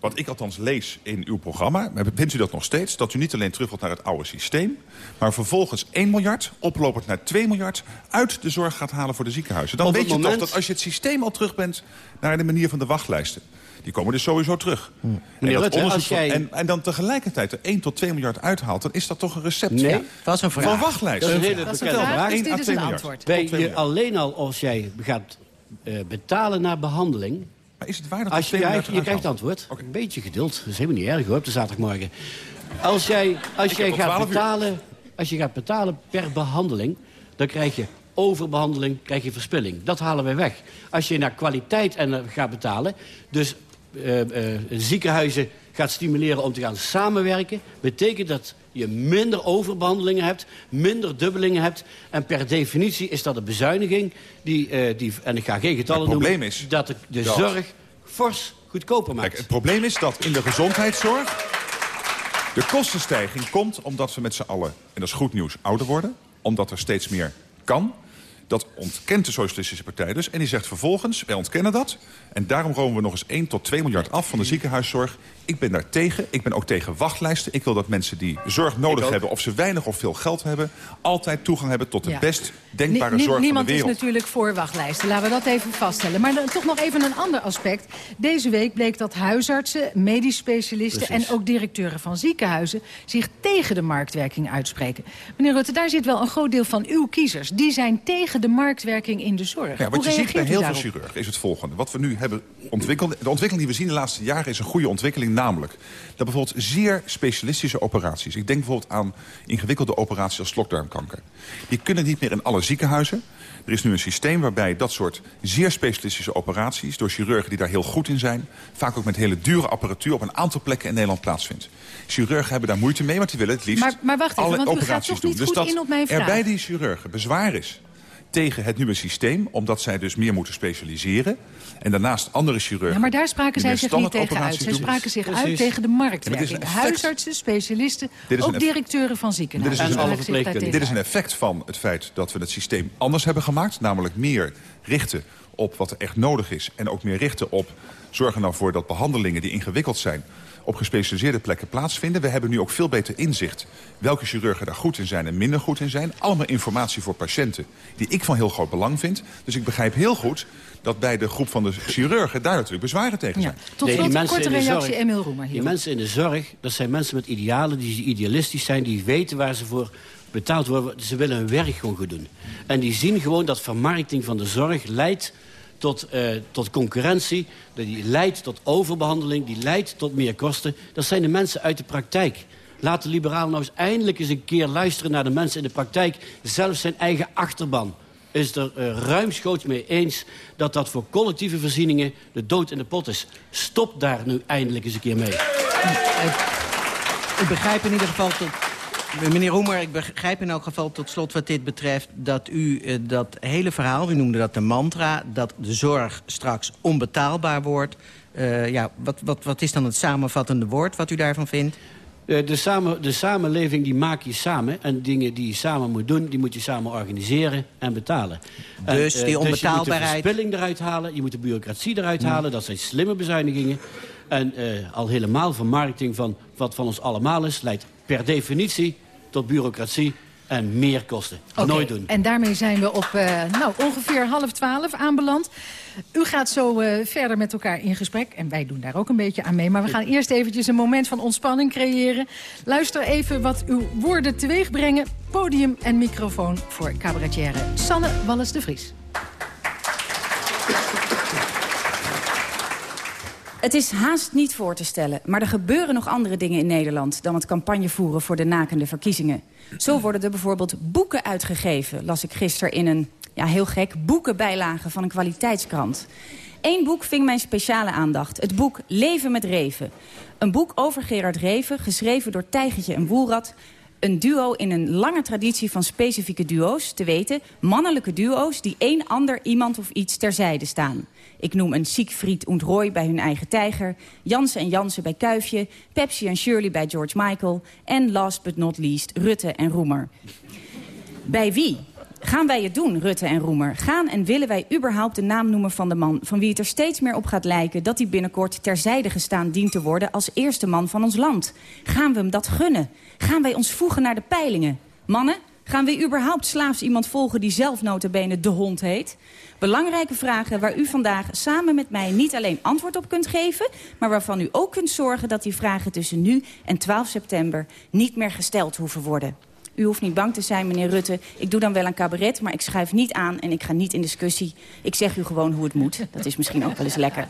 Wat ik althans lees in uw programma, vindt u dat nog steeds... dat u niet alleen terug wilt naar het oude systeem... maar vervolgens 1 miljard, oplopend naar 2 miljard... uit de zorg gaat halen voor de ziekenhuizen. Dan weet je toch dat als je het systeem al terug bent... naar de manier van de wachtlijsten... Die komen dus sowieso terug. Hm. En, Rutte, als jij... en, en, dan tegelijkertijd er 1 tot 2 miljard uithaalt... dan is dat toch een recept nee, ja. dat is een vraag. van wachtlijst. Dat is een hele bekende vraag. 1 à 2 miljard. Bij je, alleen al als jij gaat uh, betalen naar behandeling... Maar is het waar dat als je, je, je krijgt antwoord. Okay. Een beetje geduld. Dat is helemaal niet erg hoor, op de zaterdagmorgen. Als jij, als jij gaat betalen, als je gaat betalen per behandeling... dan krijg je overbehandeling, krijg je verspilling. Dat halen wij weg. Als je naar kwaliteit en gaat betalen... dus uh, uh, ziekenhuizen gaat stimuleren om te gaan samenwerken... betekent dat je minder overbehandelingen hebt, minder dubbelingen hebt. En per definitie is dat een bezuiniging, die, uh, die en ik ga geen getallen noemen... Is dat de, de dat... zorg fors goedkoper maakt. Kijk, het probleem is dat in de gezondheidszorg... de kostenstijging komt omdat we met z'n allen, en dat is goed nieuws, ouder worden. Omdat er steeds meer kan. Dat ontkent de Socialistische Partij dus. En die zegt vervolgens, wij ontkennen dat. En daarom romen we nog eens 1 tot 2 miljard af van de ziekenhuiszorg. Ik ben daar tegen. Ik ben ook tegen wachtlijsten. Ik wil dat mensen die zorg nodig hebben... of ze weinig of veel geld hebben... altijd toegang hebben tot de ja. best denkbare zorg van de wereld. Niemand is natuurlijk voor wachtlijsten. Laten we dat even vaststellen. Maar dan toch nog even een ander aspect. Deze week bleek dat huisartsen, medisch specialisten... Precies. en ook directeuren van ziekenhuizen... zich tegen de marktwerking uitspreken. Meneer Rutte, daar zit wel een groot deel van uw kiezers. Die zijn tegen de marktwerking in de zorg. Ja, wat je ziet bij heel veel chirurgen is het volgende. Wat we nu hebben ontwikkeld... de ontwikkeling die we zien de laatste jaren is een goede ontwikkeling Namelijk dat bijvoorbeeld zeer specialistische operaties... ik denk bijvoorbeeld aan ingewikkelde operaties als slokdarmkanker... die kunnen niet meer in alle ziekenhuizen. Er is nu een systeem waarbij dat soort zeer specialistische operaties... door chirurgen die daar heel goed in zijn... vaak ook met hele dure apparatuur op een aantal plekken in Nederland plaatsvindt. Chirurgen hebben daar moeite mee, want die willen het liefst maar, maar wacht even, alle want operaties gaat doen. Niet dus goed dat in op mijn vraag. er bij die chirurgen bezwaar is tegen het nieuwe systeem... omdat zij dus meer moeten specialiseren. En daarnaast andere chirurgen... Ja, maar daar spraken zij zich niet tegen uit. Zij spraken zich Precies. uit tegen de marktwerking. Ja, Huisartsen, specialisten, ook directeuren van ziekenhuizen. Dit is, dus dit is een effect van het feit dat we het systeem anders hebben gemaakt. Namelijk meer richten op wat er echt nodig is. En ook meer richten op zorgen nou voor dat behandelingen die ingewikkeld zijn op gespecialiseerde plekken plaatsvinden. We hebben nu ook veel beter inzicht welke chirurgen daar goed in zijn en minder goed in zijn. Allemaal informatie voor patiënten die ik van heel groot belang vind. Dus ik begrijp heel goed dat bij de groep van de chirurgen daar natuurlijk bezwaren tegen zijn. Ja. Tot slot, nee, korte reactie, Emil Roemer. Die mensen in de zorg, dat zijn mensen met idealen, die idealistisch zijn, die weten waar ze voor betaald worden. Ze willen hun werk gewoon goed doen. En die zien gewoon dat vermarkting van de zorg leidt tot, uh, tot concurrentie, die leidt tot overbehandeling, die leidt tot meer kosten. Dat zijn de mensen uit de praktijk. Laat de liberalen nou eens eindelijk eens een keer luisteren naar de mensen in de praktijk. Zelfs zijn eigen achterban is er uh, ruimschoots mee eens dat dat voor collectieve voorzieningen de dood in de pot is. Stop daar nu eindelijk eens een keer mee. Ik begrijp in ieder geval tot, Meneer Roemer, ik begrijp in elk geval tot slot wat dit betreft... dat u uh, dat hele verhaal, u noemde dat de mantra... dat de zorg straks onbetaalbaar wordt. Uh, ja, wat, wat, wat is dan het samenvattende woord wat u daarvan vindt? Uh, de, samen, de samenleving die maak je samen. En dingen die je samen moet doen, die moet je samen organiseren en betalen. Dus en, die onbetaalbaarheid... Dus je moet de verspilling eruit halen, je moet de bureaucratie eruit hmm. halen. Dat zijn slimme bezuinigingen. En al helemaal vermarkting van wat van ons allemaal is... leidt per definitie tot bureaucratie en meer kosten. Nooit doen. En daarmee zijn we op uh, nou, ongeveer half twaalf aanbeland. U gaat zo uh, verder met elkaar in gesprek. En wij doen daar ook een beetje aan mee. Maar we gaan eerst eventjes een moment van ontspanning creëren. Luister even wat uw woorden teweeg brengen. Podium en microfoon voor cabaretière Sanne Wallis de Vries. Het is haast niet voor te stellen, maar er gebeuren nog andere dingen in Nederland... dan het campagne voeren voor de nakende verkiezingen. Zo worden er bijvoorbeeld boeken uitgegeven, las ik gisteren in een, ja heel gek, boekenbijlage van een kwaliteitskrant. Eén boek ving mijn speciale aandacht, het boek Leven met Reven. Een boek over Gerard Reven, geschreven door Tijgertje en Woelrad... Een duo in een lange traditie van specifieke duo's, te weten... mannelijke duo's die één ander iemand of iets terzijde staan. Ik noem een Siegfried und Roy bij hun eigen tijger... Jansen en Jansen bij Kuifje... Pepsi en Shirley bij George Michael... en last but not least Rutte en Roemer. Bij wie? Gaan wij het doen, Rutte en Roemer? Gaan en willen wij überhaupt de naam noemen van de man... van wie het er steeds meer op gaat lijken dat hij binnenkort terzijde gestaan dient te worden... als eerste man van ons land? Gaan we hem dat gunnen? Gaan wij ons voegen naar de peilingen? Mannen, gaan we überhaupt slaafs iemand volgen die zelf notabene de hond heet? Belangrijke vragen waar u vandaag samen met mij niet alleen antwoord op kunt geven... maar waarvan u ook kunt zorgen dat die vragen tussen nu en 12 september... niet meer gesteld hoeven worden. U hoeft niet bang te zijn, meneer Rutte. Ik doe dan wel een cabaret, maar ik schuif niet aan en ik ga niet in discussie. Ik zeg u gewoon hoe het moet. Dat is misschien ook wel eens lekker.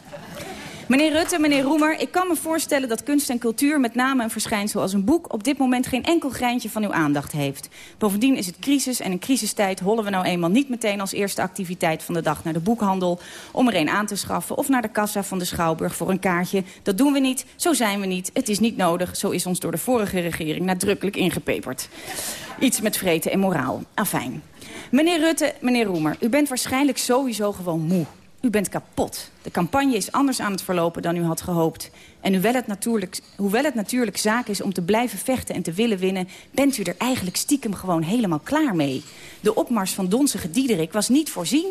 Meneer Rutte, meneer Roemer, ik kan me voorstellen dat kunst en cultuur... met name een verschijnsel als een boek... op dit moment geen enkel greintje van uw aandacht heeft. Bovendien is het crisis en in crisistijd hollen we nou eenmaal niet meteen... als eerste activiteit van de dag naar de boekhandel... om er een aan te schaffen of naar de kassa van de Schouwburg voor een kaartje. Dat doen we niet, zo zijn we niet, het is niet nodig. Zo is ons door de vorige regering nadrukkelijk ingepeperd. Iets met vreten en moraal. Afijn. Meneer Rutte, meneer Roemer, u bent waarschijnlijk sowieso gewoon moe. U bent kapot. De campagne is anders aan het verlopen dan u had gehoopt. En hoewel het, natuurlijk, hoewel het natuurlijk zaak is om te blijven vechten en te willen winnen... bent u er eigenlijk stiekem gewoon helemaal klaar mee. De opmars van Donsige Diederik was niet voorzien.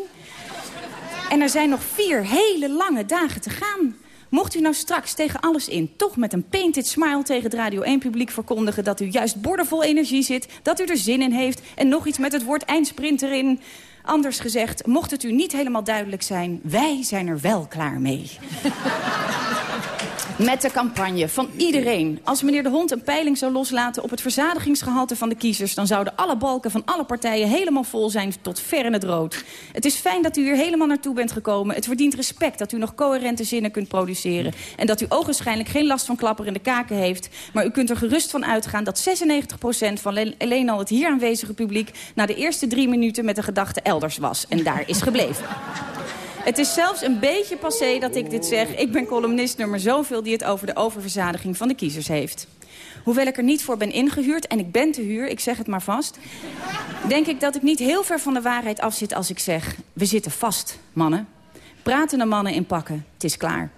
En er zijn nog vier hele lange dagen te gaan. Mocht u nou straks tegen alles in toch met een painted smile tegen het Radio 1-publiek verkondigen... dat u juist bordenvol energie zit, dat u er zin in heeft... en nog iets met het woord eindsprint erin... Anders gezegd, mocht het u niet helemaal duidelijk zijn... wij zijn er wel klaar mee. Met de campagne van iedereen. Als meneer De Hond een peiling zou loslaten op het verzadigingsgehalte van de kiezers... dan zouden alle balken van alle partijen helemaal vol zijn tot ver in het rood. Het is fijn dat u hier helemaal naartoe bent gekomen. Het verdient respect dat u nog coherente zinnen kunt produceren. En dat u ogenschijnlijk geen last van klapper in de kaken heeft. Maar u kunt er gerust van uitgaan dat 96% van alleen al het hier aanwezige publiek... na de eerste drie minuten met de gedachte elders was. En daar is gebleven. Het is zelfs een beetje passé dat ik dit zeg. Ik ben columnist nummer zoveel die het over de oververzadiging van de kiezers heeft. Hoewel ik er niet voor ben ingehuurd, en ik ben te huur, ik zeg het maar vast... denk ik dat ik niet heel ver van de waarheid afzit als ik zeg... we zitten vast, mannen. Pratende mannen in pakken, het is klaar.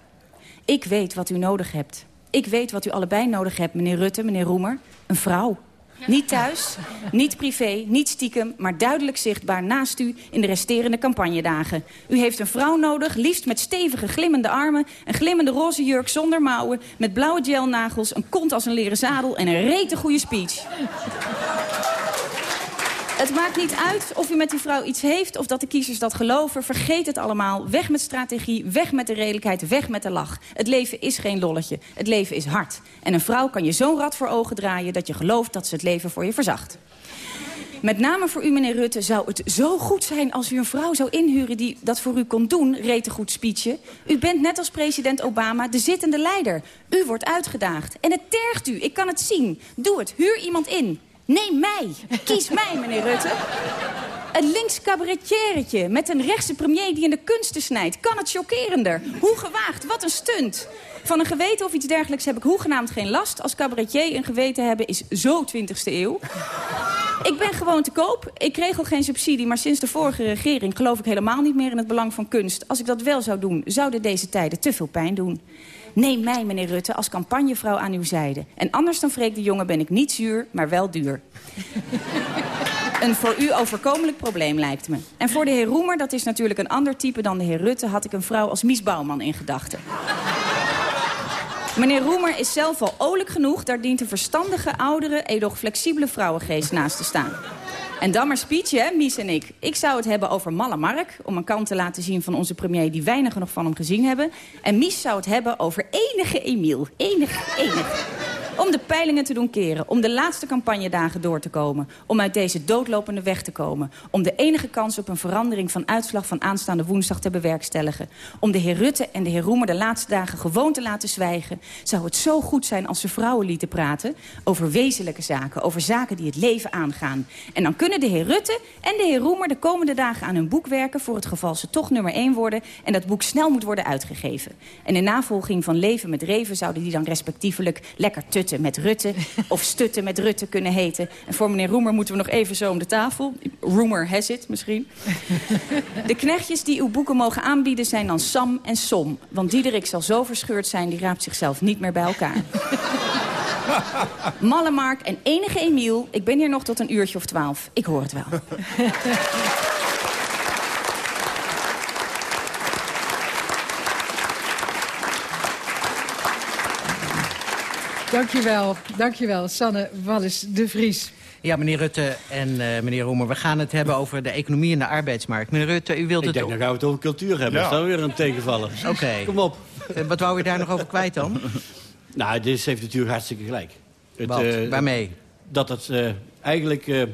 Ik weet wat u nodig hebt. Ik weet wat u allebei nodig hebt, meneer Rutte, meneer Roemer. Een vrouw. Niet thuis, niet privé, niet stiekem, maar duidelijk zichtbaar naast u in de resterende campagnedagen. U heeft een vrouw nodig, liefst met stevige glimmende armen, een glimmende roze jurk zonder mouwen, met blauwe gelnagels, een kont als een leren zadel en een rete goede speech. Het maakt niet uit of u met die vrouw iets heeft of dat de kiezers dat geloven. Vergeet het allemaal. Weg met strategie, weg met de redelijkheid, weg met de lach. Het leven is geen lolletje. Het leven is hard. En een vrouw kan je zo'n rad voor ogen draaien... dat je gelooft dat ze het leven voor je verzacht. Met name voor u, meneer Rutte, zou het zo goed zijn als u een vrouw zou inhuren die dat voor u kon doen, rete goed speechje. U bent net als president Obama de zittende leider. U wordt uitgedaagd. En het tergt u, ik kan het zien. Doe het, huur iemand in. Neem mij. Kies mij, meneer Rutte. Een links cabaretièretje met een rechtse premier die in de kunsten snijdt. Kan het chockerender? Hoe gewaagd, wat een stunt. Van een geweten of iets dergelijks heb ik hoegenaamd geen last. Als cabaretier een geweten hebben is zo 20ste eeuw. Ik ben gewoon te koop. Ik regel geen subsidie, maar sinds de vorige regering geloof ik helemaal niet meer in het belang van kunst. Als ik dat wel zou doen, zouden deze tijden te veel pijn doen. Neem mij, meneer Rutte, als campagnevrouw aan uw zijde. En anders dan Freek de Jonge ben ik niet zuur, maar wel duur. een voor u overkomelijk probleem lijkt me. En voor de heer Roemer, dat is natuurlijk een ander type dan de heer Rutte... had ik een vrouw als Mies Bouwman in gedachten. Meneer Roemer is zelf al olijk genoeg. Daar dient een verstandige, oudere, edoch flexibele vrouwengeest naast te staan. En dan maar speech, hè, Mies en ik. Ik zou het hebben over Malle Mark, om een kant te laten zien van onze premier... die weinigen nog van hem gezien hebben. En Mies zou het hebben over enige Emiel. Enig, enig. Om de peilingen te doen keren. Om de laatste campagnedagen door te komen. Om uit deze doodlopende weg te komen. Om de enige kans op een verandering van uitslag van aanstaande woensdag te bewerkstelligen. Om de heer Rutte en de heer Roemer de laatste dagen gewoon te laten zwijgen. Zou het zo goed zijn als ze vrouwen lieten praten over wezenlijke zaken. Over zaken die het leven aangaan. En dan kunnen de heer Rutte en de heer Roemer de komende dagen aan hun boek werken... voor het geval ze toch nummer 1 worden en dat boek snel moet worden uitgegeven. En in navolging van Leven met Reven zouden die dan respectievelijk lekker tutten met Rutte... of Stutten met Rutte kunnen heten. En voor meneer Roemer moeten we nog even zo om de tafel. Roemer has it misschien. De knechtjes die uw boeken mogen aanbieden zijn dan Sam en Som. Want Diederik zal zo verscheurd zijn, die raapt zichzelf niet meer bij elkaar. Mallemark en enige Emiel. Ik ben hier nog tot een uurtje of twaalf. Ik hoor het wel. Dankjewel, dankjewel. Sanne Wallis de Vries. Ja, meneer Rutte en uh, meneer Roemer, we gaan het hebben over de economie en de arbeidsmarkt. Meneer Rutte, u wilt Ik het... denk, dan gaan we het over cultuur hebben. Ja. Dat is dan weer een tegenvaller. Oké. Kom op. Eh, Wat wou u daar nog over kwijt dan? Nou, dit heeft natuurlijk hartstikke gelijk. Het, Wat? eh, Waarmee? Dat het eh, eigenlijk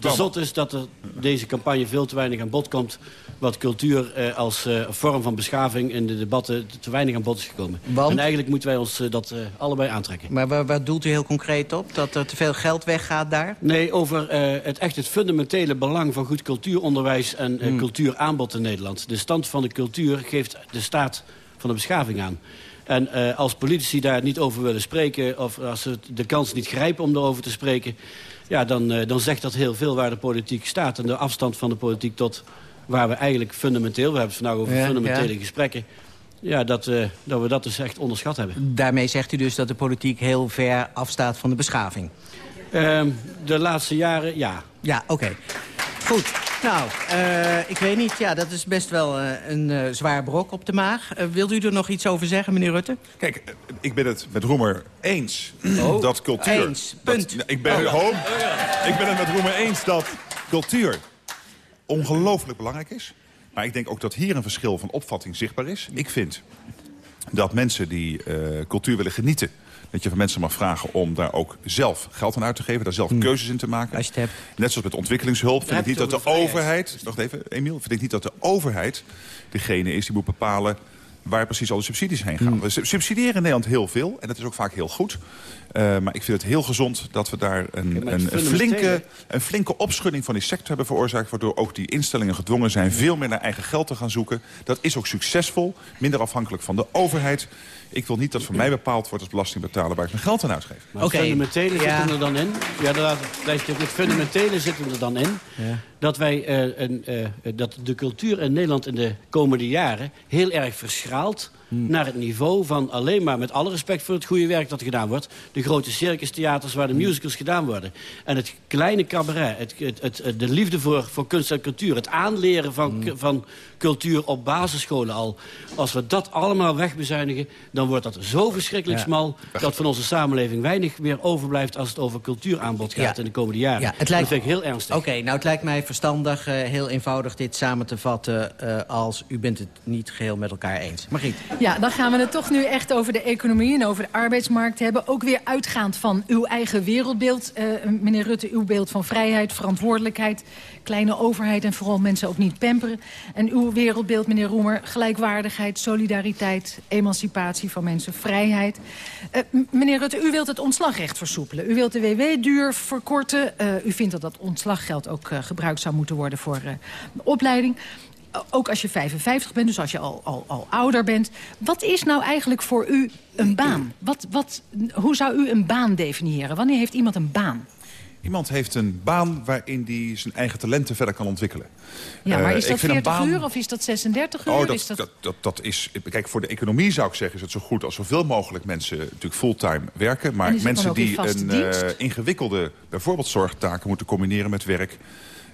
te zot is dat er deze campagne veel te weinig aan bod komt... wat cultuur eh, als eh, vorm van beschaving in de debatten te, te weinig aan bod is gekomen. Want? En eigenlijk moeten wij ons eh, dat eh, allebei aantrekken. Maar waar, waar doelt u heel concreet op? Dat er te veel geld weggaat daar? Nee, over eh, het echt het fundamentele belang van goed cultuuronderwijs en eh, Hmm. cultuuraanbod in Nederland. De stand van de cultuur geeft de staat van de beschaving aan. En eh, als politici daar niet over willen spreken... of als ze de kans niet grijpen om erover te spreken... Ja, dan, eh, dan zegt dat heel veel waar de politiek staat... en de afstand van de politiek tot waar we eigenlijk fundamenteel... we hebben het vandaag over Ja, fundamentele ja. gesprekken... Ja, dat, eh, dat we dat dus echt onderschat hebben. Daarmee zegt u dus dat de politiek heel ver afstaat van de beschaving. Ehm, de laatste jaren, ja. Ja, oké. Goed. Nou, eh, ik weet niet. Ja, dat is best wel eh, een eh, zwaar brok op de maag. Wilt u er nog iets over zeggen, meneer Rutte? Kijk, ik ben het met Roemer eens Oh. dat cultuur... Eens, dat- punt. ik, ben, Oh. ho, ik ben het met Roemer eens dat cultuur ongelooflijk belangrijk is. Maar ik denk ook dat hier een verschil van opvatting zichtbaar is. Ik vind dat mensen die cultuur willen genieten... dat je van mensen mag vragen om daar ook zelf geld aan uit te geven... daar zelf keuzes in te maken. Hmm. Als je het hebt. Net zoals met ontwikkelingshulp vind ik niet dat de overheid... Wacht even, Emiel. Vind ik niet dat de overheid degene is die moet bepalen... waar precies al de subsidies heen gaan. We subsidiëren in Nederland heel veel. En dat is ook vaak heel goed. Eh, maar ik vind het heel gezond dat we daar een, een, flinke, een flinke opschudding van die sector hebben veroorzaakt... waardoor ook die instellingen gedwongen zijn veel meer naar eigen geld te gaan zoeken. Dat is ook succesvol, minder afhankelijk van de overheid. Ik wil niet dat voor mij bepaald wordt als belastingbetaler... waar ik mijn geld aan uitgeef. Maar het fundamentele ja. zit er dan in. Ja, dat lijst het fundamentele zit er dan in. Ja. Dat, wij, eh, een, eh, dat de cultuur in Nederland in de komende jaren heel erg verschraalt Hmm. Naar het niveau van alleen maar, met alle respect voor het goede werk dat gedaan wordt... de grote circustheaters waar de Hmm. musicals gedaan worden. En het kleine cabaret, het, het, het, het- de liefde voor, voor kunst en cultuur... het aanleren van, Hmm. cu- van cultuur op basisscholen al... als we dat allemaal wegbezuinigen, dan wordt dat zo verschrikkelijk Ja. smal... dat van onze samenleving weinig meer overblijft... als het over cultuuraanbod gaat Ja. in de komende jaren. Ja, het lijkt- Dat vind ik heel ernstig. Oké, nou het lijkt mij verstandig, eh, heel eenvoudig dit samen te vatten... eh, als u bent het niet geheel met elkaar eens. Margriet. Ja, dan gaan we het toch nu echt over de economie en over de arbeidsmarkt hebben. Ook weer uitgaand van uw eigen wereldbeeld. Eh, meneer Rutte, uw beeld van vrijheid, verantwoordelijkheid... kleine overheid en vooral mensen ook niet pamperen. En uw wereldbeeld, meneer Roemer, gelijkwaardigheid, solidariteit... emancipatie van mensen, vrijheid. M- meneer Rutte, u wilt het ontslagrecht versoepelen. U wilt de WW-duur verkorten. Eh, u vindt dat dat ontslaggeld ook gebruikt zou moeten worden voor de opleiding ook als je 55 bent, dus als je al, al, al ouder bent. Wat is nou eigenlijk voor u een baan? Wat, wat, hoe zou u een baan definiëren? Wanneer heeft iemand een baan? Iemand heeft een baan waarin hij zijn eigen talenten verder kan ontwikkelen. Ja, maar Eh, is dat vind een 40 baan- uur of is dat 36 uur? Oh, dat, is dat... dat... Dat, dat, is... Kijk, voor de economie zou ik zeggen... is het zo goed als zoveel mogelijk mensen natuurlijk fulltime werken. Maar mensen die een eh, ingewikkelde, bijvoorbeeld zorgtaken... moeten combineren met werk...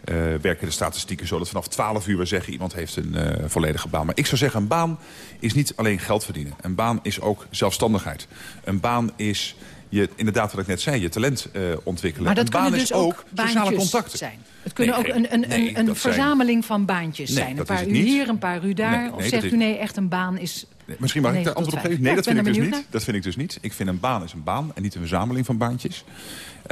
eh, werken de statistieken zo dat vanaf 12 uur we zeggen... iemand heeft een eh, volledige baan. Maar ik zou zeggen, een baan is niet alleen geld verdienen. Een baan is ook zelfstandigheid. Een baan is je, inderdaad wat ik net zei, je talent uh, ontwikkelen. Maar dat een baan kunnen is dus ook sociale contacten. zijn. Het kunnen ook een, een, een, een verzameling van baantjes nee, zijn. Een paar uur hier, een paar uur daar. Of zegt u nee, echt een baan is... misschien mag ik daar antwoord op geven? Nee, dat, vind ik dus niet. niet. dat vind ik dus niet. Ik vind een baan is een baan en niet een verzameling van baantjes.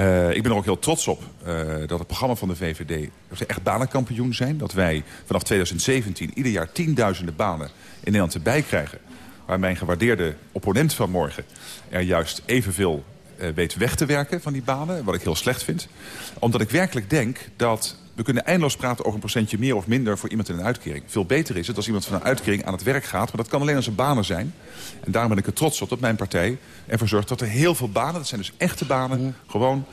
Uh, ik ben er ook heel trots op uh, dat het programma van de VVD... dat we echt banenkampioen zijn. Dat wij vanaf 2017 ieder jaar tienduizenden banen in Nederland erbij krijgen. Waar mijn gewaardeerde opponent van morgen er juist evenveel uh, weet weg te werken van die banen. Wat ik heel slecht vind. Omdat ik werkelijk denk dat we kunnen eindeloos praten over een procentje meer of minder voor iemand in een uitkering. Veel beter is het als iemand van een uitkering aan het werk gaat. Maar dat kan alleen als er banen zijn. En daarom ben ik er trots op dat mijn partij ervoor zorgt dat er heel veel banen... dat zijn dus echte banen, gewoon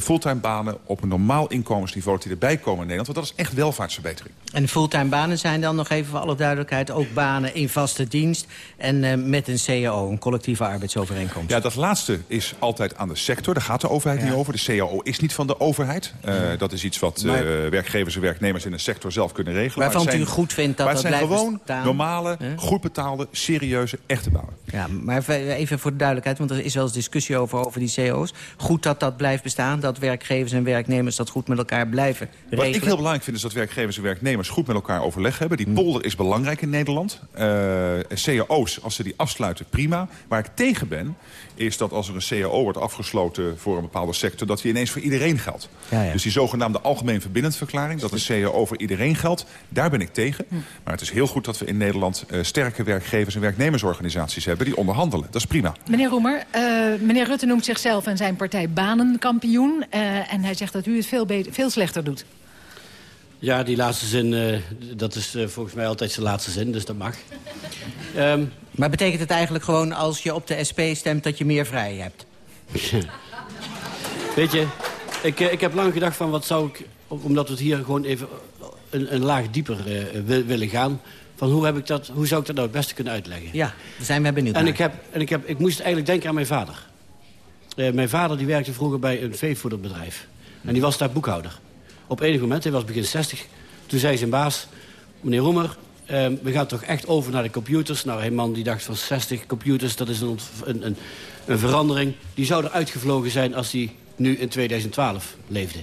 fulltime banen op een normaal inkomensniveau... die erbij komen in Nederland, want dat is echt welvaartsverbetering. En fulltime banen zijn dan nog even voor alle duidelijkheid... ook banen in vaste dienst en uh, met een CAO, een collectieve arbeidsovereenkomst. Ja, dat laatste is altijd aan de sector. Daar gaat de overheid ja. niet over. De CAO is niet van de overheid. Uh, ja. Dat is iets wat maar, werkgevers en werknemers in de sector zelf kunnen regelen. Waarvan maar u goed vindt dat maar dat het zijn blijft gewoon normale, goed betaalde, serieuze, echte banen. Ja, maar even voor de duidelijkheid, want er is wel eens discussie over, over die CAO's. Goed dat dat blijft bestaan, dat werkgevers en werknemers dat goed met elkaar blijven regelen. Wat ik heel belangrijk vind is dat werkgevers en werknemers goed met elkaar overleg hebben. Die polder is belangrijk in Nederland. Uh, cao's, als ze die afsluiten, prima. Waar ik tegen ben, is dat als er een cao wordt afgesloten voor een bepaalde sector... dat die ineens voor iedereen geldt. Ja, ja. Dus die zogenaamde algemeen verbindend verklaring... dat een cao voor iedereen geldt, daar ben ik tegen. Maar het is heel goed dat we in Nederland uh, sterke werkgevers... en werknemersorganisaties hebben die onderhandelen. Dat is prima. Meneer Roemer, uh, meneer Rutte noemt zichzelf en zijn partij banenkampioen. Uh, en hij zegt dat u het veel, beter, veel slechter doet. Ja, die laatste zin, uh, dat is uh, volgens mij altijd zijn laatste zin, dus dat mag. um, maar betekent het eigenlijk gewoon als je op de SP stemt dat je meer vrij hebt? Weet je, ik, ik heb lang gedacht van wat zou ik... omdat we het hier gewoon even een, een laag dieper uh, willen gaan... van hoe, heb ik dat, hoe zou ik dat nou het beste kunnen uitleggen? Ja, daar zijn we benieuwd en ik, heb, en ik, heb, ik moest eigenlijk denken aan mijn vader. Uh, mijn vader die werkte vroeger bij een veevoederbedrijf. En die was daar boekhouder. Op enig moment, hij was begin 60, toen zei zijn baas... meneer Roemer, uh, we gaan toch echt over naar de computers. Nou, een man die dacht van 60 computers, dat is een, een, een, verandering. Die zou er uitgevlogen zijn als hij nu in 2012 leefde.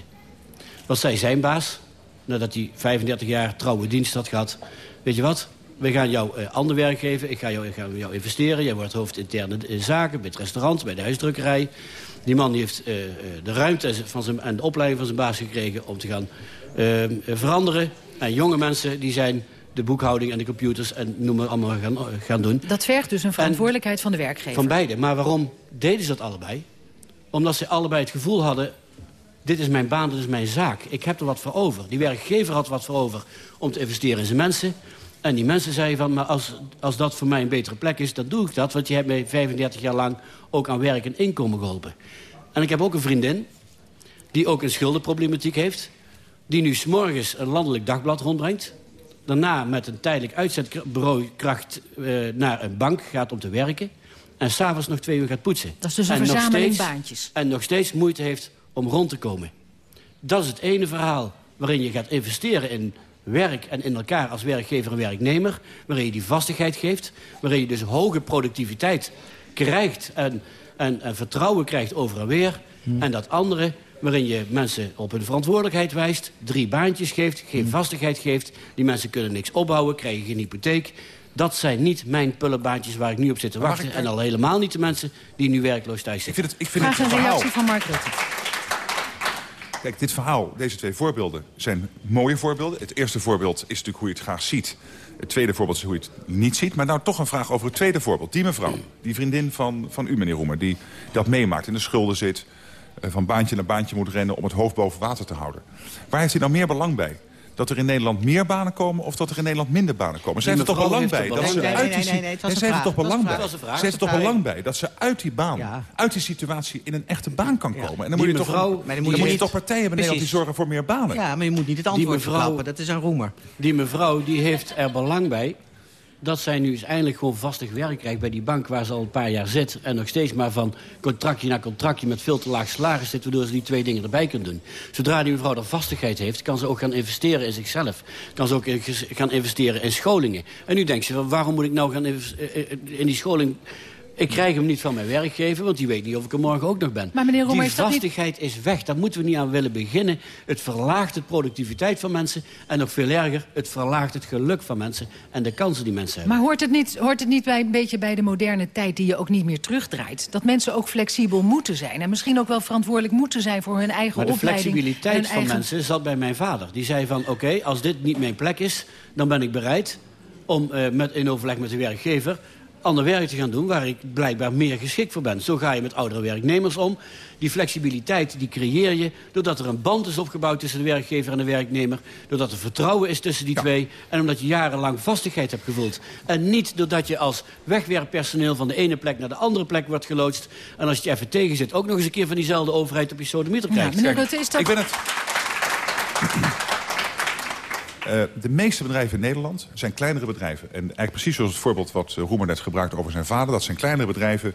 Wat zei zijn baas, nadat hij 35 jaar trouwe dienst had gehad... weet je wat, we gaan jou uh, ander werk geven. Ik ga jou, ik jou investeren. Jij wordt hoofd interne zaken bij het restaurant, bij de huisdrukkerij. Die man die heeft uh, de ruimte van zijn, en de opleiding van zijn baas gekregen... om te gaan uh, veranderen. En jonge mensen die zijn de boekhouding en de computers en noem maar allemaal gaan, gaan doen. Dat vergt dus een verantwoordelijkheid en van de werkgever. Van beide. Maar waarom deden ze dat allebei? Omdat ze allebei het gevoel hadden... dit is mijn baan, dit is mijn zaak. Ik heb er wat voor over. Die werkgever had wat voor over om te investeren in zijn mensen... En die mensen zeiden van, maar als, als dat voor mij een betere plek is, dan doe ik dat. Want je hebt mij 35 jaar lang ook aan werk en inkomen geholpen. En ik heb ook een vriendin, die ook een schuldenproblematiek heeft. Die nu s'morgens een landelijk dagblad rondbrengt. Daarna met een tijdelijk uitzetbureau kracht uh, naar een bank gaat om te werken. En s'avonds nog twee uur gaat poetsen. Dat is dus een en verzameling steeds, baantjes. En nog steeds moeite heeft om rond te komen. Dat is het ene verhaal waarin je gaat investeren in werk en in elkaar als werkgever en werknemer... waarin je die vastigheid geeft, waarin je dus hoge productiviteit krijgt... en, en, en vertrouwen krijgt over en weer. Hmm. En dat andere, waarin je mensen op hun verantwoordelijkheid wijst... drie baantjes geeft, geen hmm. vastigheid geeft... die mensen kunnen niks opbouwen, krijgen geen hypotheek... Dat zijn niet mijn pullenbaantjes waar ik nu op zit te wachten. Ik... En al helemaal niet de mensen die nu werkloos thuis zitten. Ik vind het, ik vind Graag het een verhaal... reactie van Mark Rutte. Kijk, dit verhaal, deze twee voorbeelden, zijn mooie voorbeelden. Het eerste voorbeeld is natuurlijk hoe je het graag ziet. Het tweede voorbeeld is hoe je het niet ziet. Maar nou toch een vraag over het tweede voorbeeld. Die mevrouw, die vriendin van, van u, meneer Roemer... die dat meemaakt, in de schulden zit... van baantje naar baantje moet rennen om het hoofd boven water te houden. Waar heeft u nou meer belang bij? dat er in Nederland meer banen komen of dat er in Nederland minder banen komen. Zij heeft er toch belang bij dat ze uit die Zij heeft er toch belang bij. Zij heeft er toch belang bij dat ze uit die baan, ja. uit die situatie in een echte baan kan komen. Ja. En dan moet je mevrouw, toch, dan moet je, je toch partijen hebben Nederland die zorgen voor meer banen. Ja, maar je moet niet het antwoord mevrouw, verklappen. Dat is een roemer. Die mevrouw die heeft er belang bij dat zij nu eens eindelijk gewoon vastig werk krijgt bij die bank waar ze al een paar jaar zit. En nog steeds maar van contractje naar contractje met veel te laag salaris zit. Waardoor ze die twee dingen erbij kunnen doen. Zodra die mevrouw er vastigheid heeft, kan ze ook gaan investeren in zichzelf. Kan ze ook gaan investeren in scholingen. En nu denkt ze, waarom moet ik nou gaan in die scholing Ik krijg hem niet van mijn werkgever, want die weet niet of ik er morgen ook nog ben. Maar meneer Roemer, die niet- vastigheid is weg. Daar moeten we niet aan willen beginnen. Het verlaagt de productiviteit van mensen. En nog veel erger, het verlaagt het geluk van mensen... en de kansen die mensen hebben. Maar hoort het niet, hoort het niet bij, een beetje bij de moderne tijd die je ook niet meer terugdraait? Dat mensen ook flexibel moeten zijn en misschien ook wel verantwoordelijk moeten zijn voor hun eigen Maar de opleiding. flexibiliteit van eigen... mensen zat bij mijn vader. Die zei van, oké, als dit niet mijn plek is... dan ben ik bereid om eh, met, in overleg met de werkgever... ander werk te gaan doen waar ik blijkbaar meer geschikt voor ben. Zo ga je met oudere werknemers om. Die flexibiliteit die creëer je doordat er een band is opgebouwd... tussen de werkgever en de werknemer. Doordat er vertrouwen is tussen die twee. En omdat je jarenlang vastigheid hebt gevoeld. En niet doordat je als wegwerppersoneel... van de ene plek naar de andere plek wordt geloodst. En als je het even tegen zit... ook nog eens een keer van diezelfde overheid op je sodemieter Ja, krijgt. meneer Rutte, is dat... Ik ben het... Eh, de meeste bedrijven in Nederland zijn kleinere bedrijven. En eigenlijk precies zoals het voorbeeld wat eh, Roemer net gebruikte over zijn vader. Dat zijn kleinere bedrijven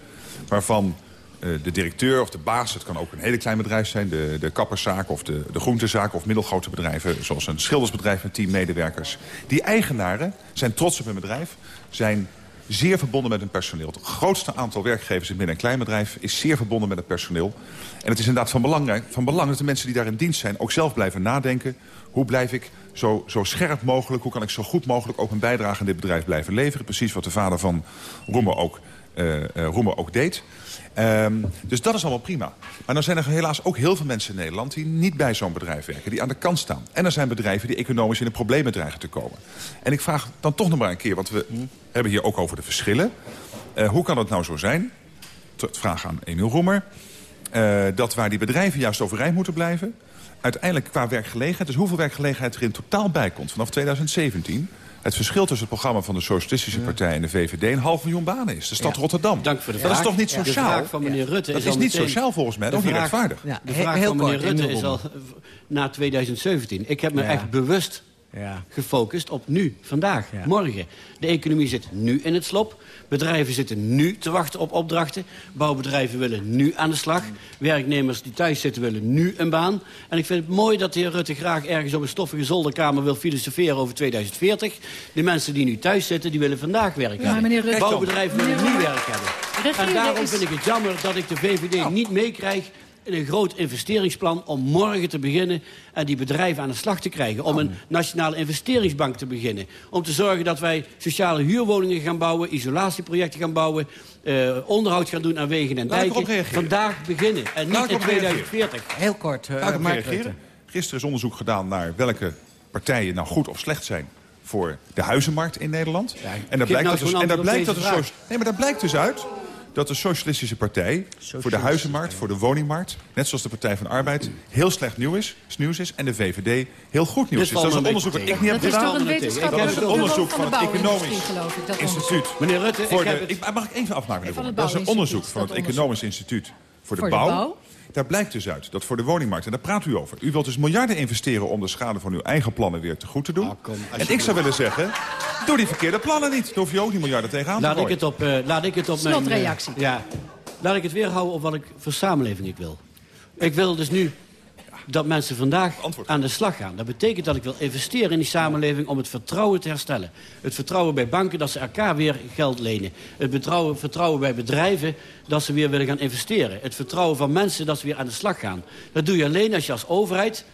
waarvan eh, de directeur of de baas... het kan ook een hele klein bedrijf zijn, de, de kapperszaak of de, de groentezaak... of middelgrote bedrijven zoals een schildersbedrijf met tien medewerkers. Die eigenaren zijn trots op hun bedrijf, zijn zeer verbonden met hun personeel. Het grootste aantal werkgevers in binnen een klein bedrijf is zeer verbonden met het personeel. En het is inderdaad van belang, van belang dat de mensen die daar in dienst zijn... ook zelf blijven nadenken. Hoe blijf ik zo, zo scherp mogelijk, hoe kan ik zo goed mogelijk... ook een bijdrage aan dit bedrijf blijven leveren? Precies wat de vader van Roemer ook, eh, eh, Roemer ook deed. Ehm, dus dat is allemaal prima. Maar dan zijn er helaas ook heel veel mensen in Nederland... die niet bij zo'n bedrijf werken, die aan de kant staan. En er zijn bedrijven die economisch in de problemen dreigen te komen. En ik vraag dan toch nog maar een keer, want we hebben hier ook over de verschillen. Eh, hoe kan het nou zo zijn, vraag aan Emiel Roemer... dat waar die bedrijven juist overeind moeten blijven... uiteindelijk qua werkgelegenheid, dus hoeveel werkgelegenheid er in totaal bij komt... vanaf 2017... Het verschil tussen het programma van de Socialistische Partij en de VVD... een half miljoen banen is. De stad Rotterdam. Dank voor de Dat is vraag. toch niet. De sociaal? vraag van meneer Rutte dat is niet sociaal volgens mij. de Dat is niet vraag- rechtvaardig. Ja, de vraag van meneer Rutte is al na 2017. Ik heb me Ja. echt bewust gefocust op nu, vandaag, morgen. De economie zit nu in het slop. Bedrijven zitten nu te wachten op opdrachten. Bouwbedrijven willen nu aan de slag. Werknemers die thuis zitten willen nu een baan. En ik vind het mooi dat de heer Rutte graag ergens op een stoffige zolderkamer wil filosoferen over 2040. De mensen die nu thuis zitten, die willen vandaag werk Ja, hebben. meneer Rutte- Bouwbedrijven willen nu werk hebben. En daarom vind ik het jammer dat ik de VVD niet meekrijg in een groot investeringsplan om morgen te beginnen en die bedrijven aan de slag te krijgen. Om een nationale investeringsbank te beginnen. Om te zorgen dat wij sociale huurwoningen gaan bouwen, isolatieprojecten gaan bouwen, eh, onderhoud gaan doen aan wegen en dijken. Vandaag beginnen en niet in erop reageren. 2040. Heel kort, Laat ik op reageren. Gisteren is onderzoek gedaan naar welke partijen nou goed of slecht zijn voor de huizenmarkt in Nederland. en daar nou blijkt, dat dus, en daar blijkt, dat socia- nee, maar daar blijkt dus uit dat de Socialistische Partij voor de huizenmarkt, voor de woningmarkt... net zoals de Partij van de Arbeid, heel slecht nieuws is, nieuws is... en de VVD heel goed nieuws is. Dat is een onderzoek dat ik niet heb gedaan. toch een Ik heb wetenschappelijk Dat is het een onderzoek van het Economisch. Instituut. Meneer Rutte, Voor ik de, mag ik even afmaken? Dat is een onderzoek van het. Economisch Instituut Voor de bouw. Daar blijkt dus uit dat voor de woningmarkt, en daar praat u over... u wilt dus miljarden investeren om de schade van uw eigen plannen weer te goed te doen. en ik zou willen zeggen, doe die verkeerde plannen niet. Dan hoef je ook die miljarden tegenaan te Laat ik gooien. het op, eh, laat ik het op mijn... Slotreactie. ja. Laat ik het weer houden op wat ik voor samenleving ik wil. Ik wil dus nu dat mensen vandaag aan de slag gaan. Dat betekent dat ik wil investeren in die samenleving om het vertrouwen te herstellen. Het vertrouwen bij banken dat ze elkaar weer geld lenen. Het vertrouwen, vertrouwen bij bedrijven dat ze weer willen gaan investeren. Het vertrouwen van mensen dat ze weer aan de slag gaan. Dat doe je alleen als je als overheid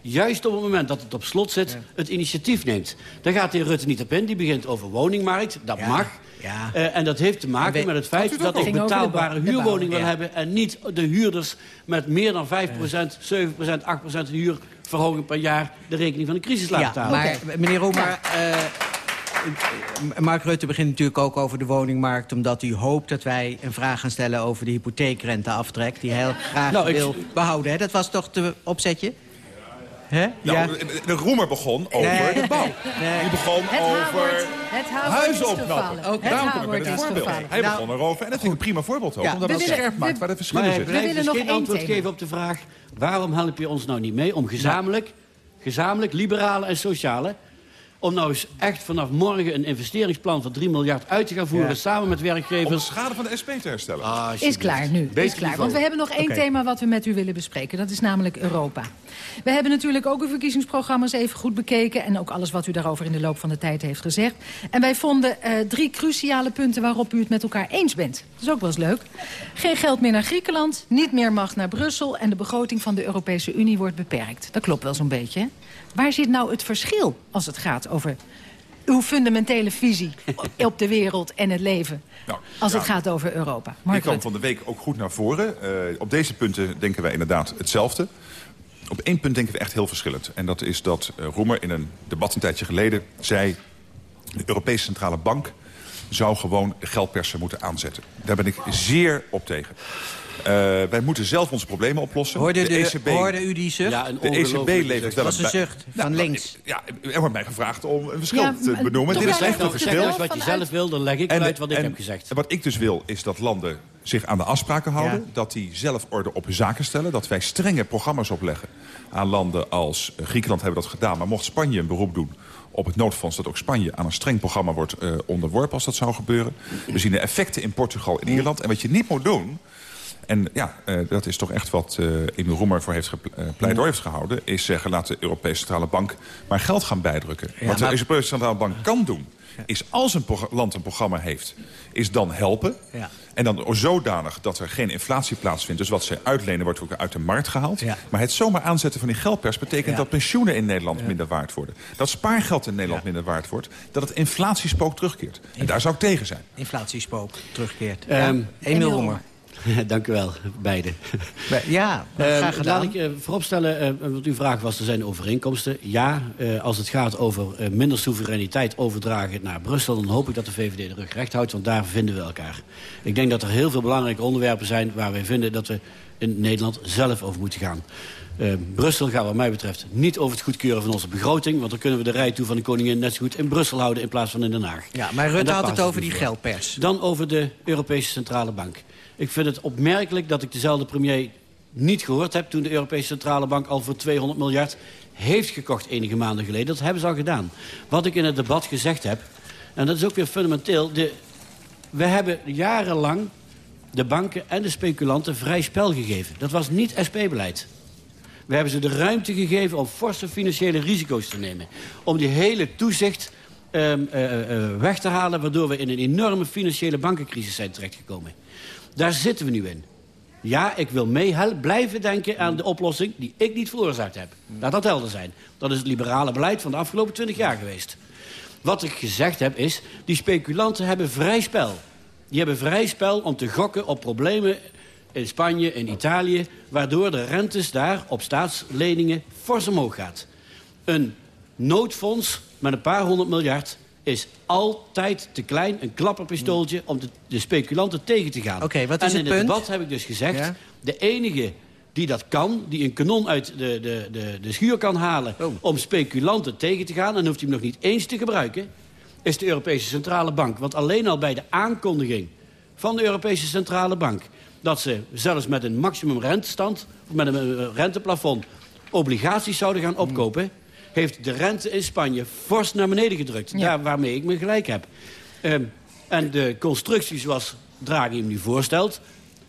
juist op het moment dat het op slot zit, het initiatief neemt. Daar gaat de heer Rutte niet op in. Die begint over woningmarkt. Dat Ja, mag. Ja. Eh, en dat heeft te maken we- met het feit het dat ik de betaalbare de huurwoning wil ja. hebben... en niet de huurders met meer dan 5%, 7%, 8% huurverhoging per jaar... de rekening van de crisis laten Ja, betalen. maar meneer Roemer... eh, Mark Rutte begint natuurlijk ook over de woningmarkt... omdat hij hoopt dat wij een vraag gaan stellen over de hypotheekrenteaftrek... die hij heel graag Nou, ik- wil behouden. Hè? Dat was toch te opzetje? Hè? Nou, de, de Roemer begon over Nee. de bouw. Nee. Die begon Het over het huizen opknappen. gevallen. Ook Het daarom kom ik met het voorbeeld. Hij Nou, begon erover en dat vind ik een prima voorbeeld ook. Ja, omdat we het scherp maakt waar de Maar verschillen zitten. blijft willen dus nog geen één antwoord geven op de vraag... waarom help je ons nou niet mee om gezamenlijk, gezamenlijk liberale en sociale... om nou eens echt vanaf morgen een investeringsplan van 3 miljard uit te gaan voeren... Ja. samen met Om de werkgevers... schade van de SP te herstellen. Ah, Is klaar nu. Is klaar. Want we hebben nog één thema wat we met u willen bespreken. Dat is namelijk Europa. We hebben natuurlijk ook uw verkiezingsprogramma's even goed bekeken... en ook alles wat u daarover in de loop van de tijd heeft gezegd. En wij vonden eh, drie cruciale punten waarop u het met elkaar eens bent. Dat is ook wel eens leuk. Geen geld meer naar Griekenland, niet meer macht naar Brussel... en de begroting van de Europese Unie wordt beperkt. Dat klopt wel zo'n beetje. Hè? Waar zit nou het verschil als het gaat over uw fundamentele visie op de wereld en het leven... Nou, als het gaat over Europa? Mark Ik kwam van de week ook goed naar voren. Uh, op deze punten denken wij inderdaad hetzelfde. Op één punt denken we echt heel verschillend. En dat is dat uh, Roemer in een debat een tijdje geleden zei... de Europese Centrale Bank zou gewoon geldpersen moeten aanzetten. Daar ben ik zeer op tegen. Uh, wij moeten zelf onze problemen oplossen. Hoorde, de ECB, hoorde u die zucht? Ja, de ECB levert wel een... een zucht van nou, links. Ja, er wordt mij gevraagd om een verschil ja, te benoemen. Dit is echt een verschil. Zeg wat je zelf wil, dan leg ik en, uit wat ik heb gezegd. En wat ik dus wil, is dat landen zich aan de afspraken houden. Dat die zelf orde op zaken stellen. Dat wij strenge programma's opleggen aan landen als eh, Griekenland hebben dat gedaan. Maar mocht Spanje een beroep doen op het noodfonds... dat ook Spanje aan een streng programma wordt uh, onderworpen als dat zou gebeuren. We zien de effecten in Portugal en Ierland. En wat je niet moet doen... En ja, uh, dat is toch echt wat uh, Emil Roemer voor heeft gepleit door heeft gehouden... is zeggen, laat de Europese Centrale Bank maar geld gaan bijdrukken. Ja, wat de Europese Centrale Bank kan doen is als een land een programma heeft, is dan helpen. Ja. En dan zodanig dat er geen inflatie plaatsvindt. Dus wat ze uitlenen wordt ook uit de markt gehaald. Maar het zomaar aanzetten van die geldpers betekent dat pensioenen in Nederland minder waard worden. Dat spaargeld in Nederland minder waard wordt. Dat het inflatiespook terugkeert. En daar zou ik tegen zijn. Inflatiespook terugkeert. Um, Emil Roemer. Dank u wel, beide. Ja, nou, graag gedaan. Laat ik uh, vooropstellen, uh, wat uw vraag was, er zijn overeenkomsten. Ja, als het gaat over minder soevereiniteit overdragen naar Brussel... dan hoop ik dat de VVD de rug recht houdt, want daar vinden we elkaar. Ik denk dat er heel veel belangrijke onderwerpen zijn... waar wij vinden dat we in Nederland zelf over moeten gaan. Brussel gaat wat mij betreft niet over het goedkeuren van onze begroting... want dan kunnen we de rij toe van de koningin net zo goed in Brussel houden... in plaats van in Den Haag. Ja, maar Rutte had het over die geldpers. Dan over de Europese Centrale Bank. Ik vind het opmerkelijk dat ik dezelfde premier niet gehoord heb... toen de Europese Centrale Bank al voor 200 miljard heeft gekocht enige maanden geleden. Dat hebben ze al gedaan. Wat ik in het debat gezegd heb, en dat is ook weer fundamenteel... De, we hebben jarenlang de banken en de speculanten vrij spel gegeven. Dat was niet SP-beleid. We hebben ze de ruimte gegeven om forse financiële risico's te nemen. Om die hele toezicht um, uh, uh, weg te halen... waardoor we in een enorme financiële bankencrisis zijn terechtgekomen. Daar zitten we nu in. Ja, ik wil mee blijven denken aan de oplossing die ik niet veroorzaakt heb. Laat dat helder zijn. Dat is het liberale beleid van de afgelopen twintig jaar geweest. Wat ik gezegd heb is, die speculanten hebben vrij spel. Die hebben vrij spel om te gokken op problemen in Spanje, in Italië... waardoor de rentes daar op staatsleningen fors omhoog gaat. Een noodfonds met een paar honderd miljard is altijd te klein, een klapperpistooltje... om de, de speculanten tegen te gaan. Oké, wat is en het in het debat heb ik dus gezegd... de enige die dat kan, die een kanon uit de, de, de, de schuur kan halen... Oh. om speculanten tegen te gaan, en hoeft hij hem nog niet eens te gebruiken... is de Europese Centrale Bank. Want alleen al bij de aankondiging van de Europese Centrale Bank... dat ze zelfs met een maximum rentestand, of met een renteplafond... obligaties zouden gaan opkopen heeft de rente in Spanje fors naar beneden gedrukt. Daar waarmee ik me gelijk heb. Um, en de constructie zoals Draghi hem nu voorstelt...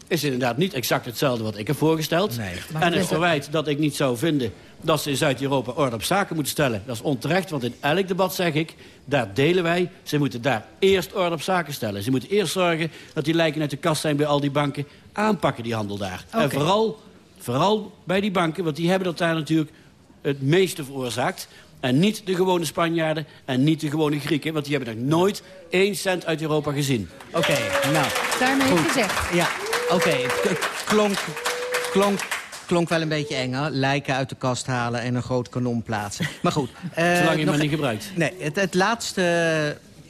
is inderdaad niet exact hetzelfde wat ik heb voorgesteld. Nee, en het verwijt dat ik niet zou vinden dat ze in Zuid-Europa orde op zaken moeten stellen. Dat is onterecht, want in elk debat zeg ik... daar delen wij, ze moeten daar eerst orde op zaken stellen. Ze moeten eerst zorgen dat die lijken uit de kast zijn bij al die banken. Aanpakken die handel daar. En vooral, vooral bij die banken, want die hebben dat daar natuurlijk het meeste veroorzaakt. En niet de gewone Spanjaarden en niet de gewone Grieken. Want die hebben nog nooit één cent uit Europa gezien. Oké, nou. Daarmee goed. gezegd. Ja, oké. Het klonk, klonk, klonk wel een beetje eng, hè? Lijken uit de kast halen en een groot kanon plaatsen. Maar goed. Uh, Zolang je maar niet gebruikt. Nee, het, het laatste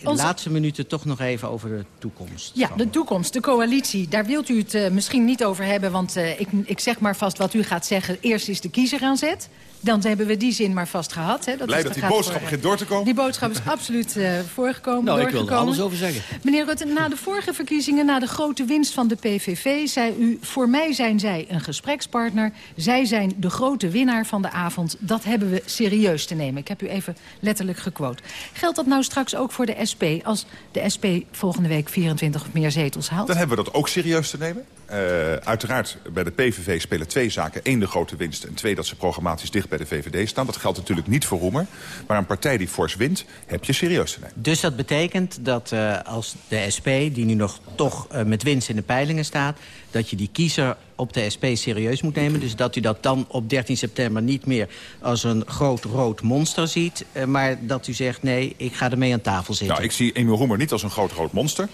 de laatste minuten toch nog even over de toekomst. Ja, de toekomst, de coalitie. Daar wilt u het uh, misschien niet over hebben, want uh, ik, ik zeg maar vast wat u gaat zeggen. Eerst is de kiezer aan zet. Dan hebben we die zin maar vast gehad. Hè. Dat Blij dat die boodschap begint door te komen. Die boodschap is absoluut uh, voorgekomen. Nou, ik wil er alles over zeggen. Meneer Rutte, na de vorige verkiezingen, na de grote winst van de PVV... zei u, voor mij zijn zij een gesprekspartner. Zij zijn de grote winnaar van de avond. Dat hebben we serieus te nemen. Ik heb u even letterlijk gequote. Geldt dat nou straks ook voor de SP... als de SP volgende week 24 of meer zetels haalt? Dan hebben we dat ook serieus te nemen. Uh, uiteraard, bij de PVV spelen twee zaken. Eén, de grote winst. En twee, dat ze programmatisch dicht bij de VVD staan. Dat geldt natuurlijk niet voor Roemer. Maar een partij die fors wint, heb je serieus te nemen. Dus dat betekent dat uh, als de SP, die nu nog toch uh, met winst in de peilingen staat... dat je die kiezer op de SP serieus moet nemen. Dus dat u dat dan op 13 september niet meer als een groot rood monster ziet... Uh, maar dat u zegt, nee, ik ga ermee aan tafel zitten. Nou, ik zie Emil Roemer niet als een groot rood monster.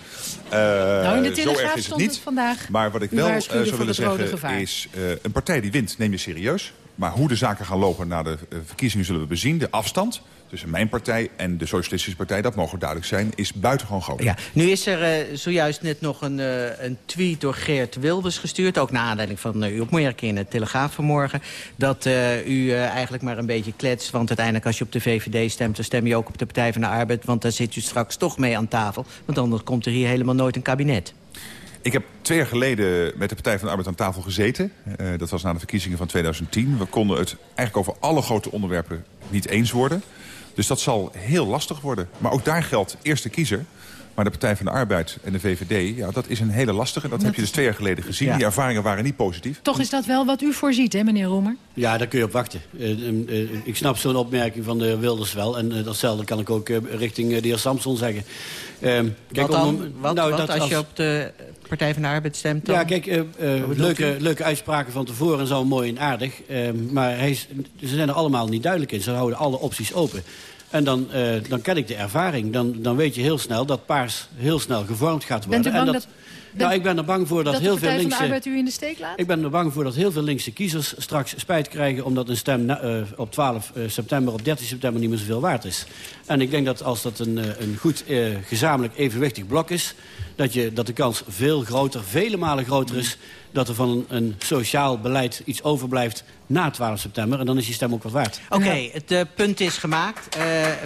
nou, in de Telegraaf stond het, het vandaag. Maar wat ik wel uh, zou willen zeggen is... Uh, een partij die wint, neem je serieus. Maar hoe de zaken gaan lopen na de uh, verkiezingen zullen we bezien. De afstand tussen mijn partij en de Socialistische Partij... dat mogen duidelijk zijn, is buitengewoon groot. Ja, nu is er uh, zojuist net nog een, uh, een tweet door Geert Wilders gestuurd... ook naar aanleiding van uh, uw opmerking in het Telegraaf vanmorgen... dat u eigenlijk maar een beetje kletst... want uiteindelijk als je op de VVD stemt... dan stem je ook op de Partij van de Arbeid... want daar zit u straks toch mee aan tafel. Want anders komt er hier helemaal nooit een kabinet. Ik heb twee jaar geleden met de Partij van de Arbeid aan tafel gezeten. Uh, dat was na de verkiezingen van 2010. We konden het eigenlijk over alle grote onderwerpen niet eens worden. Dus dat zal heel lastig worden. Maar ook daar geldt eerste kiezer. Maar de Partij van de Arbeid en de VVD, ja, dat is een hele lastige. Dat, dat heb je dus twee jaar geleden gezien. Ja. Die ervaringen waren niet positief. Toch is dat wel wat u voorziet, hè, meneer Roemer? Ja, daar kun je op wachten. Uh, uh, uh, ik snap zo'n opmerking van de heer Wilders wel. En datzelfde kan ik ook richting de heer Samson zeggen. Ehm, kijk, wat dan? Om, wat, nou, wat dat als, als je op de Partij van de Arbeid stemt? Dan? Ja, kijk, leuke, leuke uitspraken van tevoren en zo mooi en aardig. Ehm, maar hij is, ze zijn er allemaal niet duidelijk in. Ze houden alle opties open. En dan, uh, dan ken ik de ervaring. Dan, dan weet je heel snel dat paars heel snel gevormd gaat worden. Bent u bang en dat, dat, nou, ik ben er bang voor dat, dat heel veel linkse... Arbeid u in de steek laat? Ik ben er bang voor dat heel veel linkse kiezers straks spijt krijgen... omdat een stem uh, op 12 uh, september, op 13 september niet meer zoveel waard is. En ik denk dat als dat een, een goed gezamenlijk evenwichtig blok is... Dat, je, dat de kans veel groter, vele malen groter is... dat er van een, sociaal beleid iets overblijft na 12 september. En dan is die stem ook wat waard. Oké, okay, het uh, punt is gemaakt. Uh,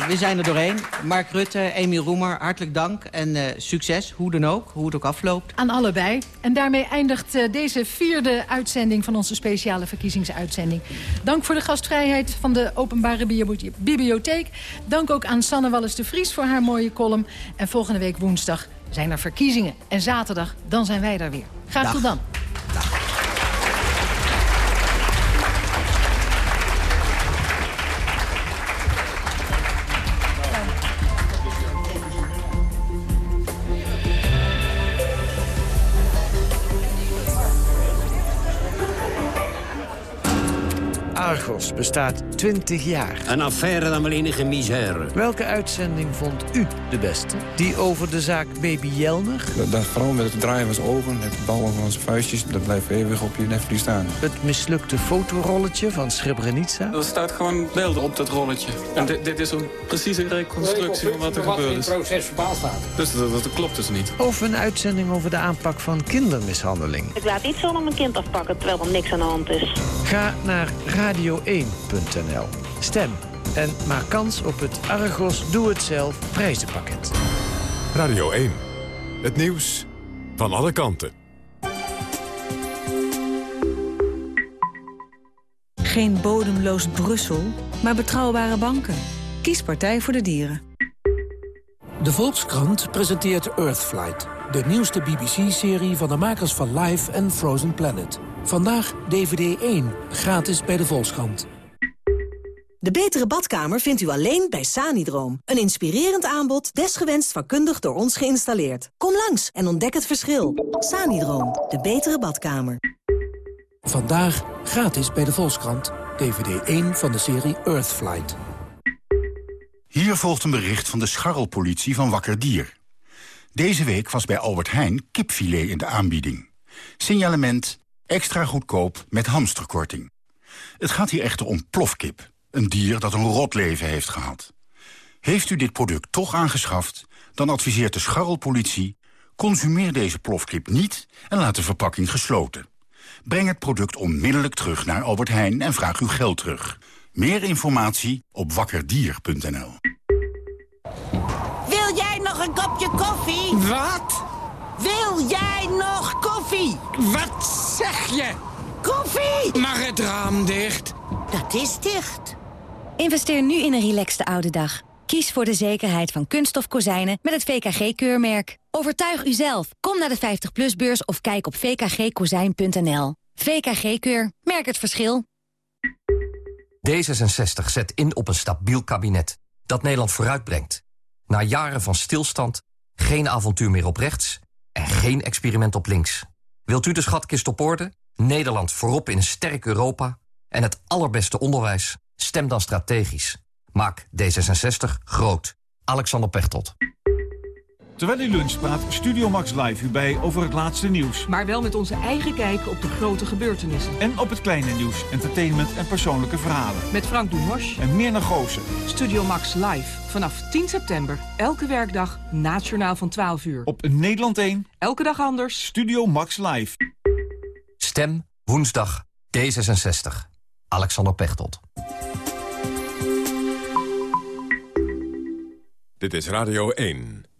we zijn er doorheen. Mark Rutte, Emiel Roemer, hartelijk dank. En uh, succes, hoe dan ook, hoe het ook afloopt. Aan allebei. En daarmee eindigt deze vierde uitzending van onze speciale verkiezingsuitzending. Dank voor de gastvrijheid van de Openbare Bibliotheek. Dank ook aan Sanne Wallis de Vries voor haar mooie column. En volgende week woensdag zijn er verkiezingen. En zaterdag, dan zijn wij daar weer. Graag Dag. tot dan. Bestaat 20 jaar. Een affaire dan wel enige misère. Welke uitzending vond u de beste? Die over de zaak Baby Jelmer? Dat, dat vooral met het draaien van zijn ogen, het bouwen van zijn vuistjes... dat blijft eeuwig op je netvlies staan. Het mislukte fotorolletje van Srebrenica? Er staat gewoon beelden op dat rolletje. En dit, dit is een precieze reconstructie van wat er gebeurd is. proces verbaal staat. Dus dat, dat klopt dus niet. Of een uitzending over de aanpak van kindermishandeling. Ik laat niet zomaar mijn kind afpakken terwijl er niks aan de hand is. Ga naar radio1.nl. Stem en maak kans op het Argos Doe-het-zelf prijzenpakket. Radio 1. Het nieuws van alle kanten. Geen bodemloos Brussel, maar betrouwbare banken. Kies Partij voor de Dieren. De Volkskrant presenteert Earthflight. De nieuwste BBC-serie van de makers van Life en Frozen Planet. Vandaag DVD 1, gratis bij de Volkskrant. De betere badkamer vindt u alleen bij Sanidroom. Een inspirerend aanbod, desgewenst vakkundig door ons geïnstalleerd. Kom langs en ontdek het verschil. Sanidroom, de betere badkamer. Vandaag gratis bij de Volkskrant. DVD 1 van de serie Earthflight. Hier volgt een bericht van de scharrelpolitie van Wakker Dier. Deze week was bij Albert Heijn kipfilet in de aanbieding. Signalement extra goedkoop met hamsterkorting. Het gaat hier echter om plofkip. Een dier dat een rot leven heeft gehad. Heeft u dit product toch aangeschaft, dan adviseert de scharrelpolitie... consumeer deze plofkip niet en laat de verpakking gesloten. Breng het product onmiddellijk terug naar Albert Heijn en vraag uw geld terug. Meer informatie op wakkerdier.nl. Wil jij nog een kopje koffie? Wat? Wil jij nog koffie? Wat zeg je? Koffie! Mag het raam dicht? Dat is dicht. Investeer nu in een relaxte oude dag. Kies voor de zekerheid van kunststof kozijnen met het VKG-keurmerk. Overtuig uzelf. Kom naar de 50PLUS-beurs of kijk op vkgkozijn.nl. VKG-keur. Merk het verschil. D66 zet in op een stabiel kabinet dat Nederland vooruitbrengt. Na jaren van stilstand, geen avontuur meer op rechts en geen experiment op links. Wilt u de schatkist op orde, Nederland voorop in een sterk Europa en het allerbeste onderwijs? Stem dan strategisch. Maak D66 groot. Alexander Pechtold. Terwijl u lunch praat Studio Max Live u bij over het laatste nieuws. Maar wel met onze eigen kijk op de grote gebeurtenissen. En op het kleine nieuws, entertainment en persoonlijke verhalen. Met Frank Dumos. En Mirna Goossen. Studio Max Live. Vanaf 10 september. Elke werkdag. Nationaal van 12 uur. Op Nederland 1. Elke dag anders. Studio Max Live. Stem woensdag D66. Alexander Pechtold. Dit is Radio 1.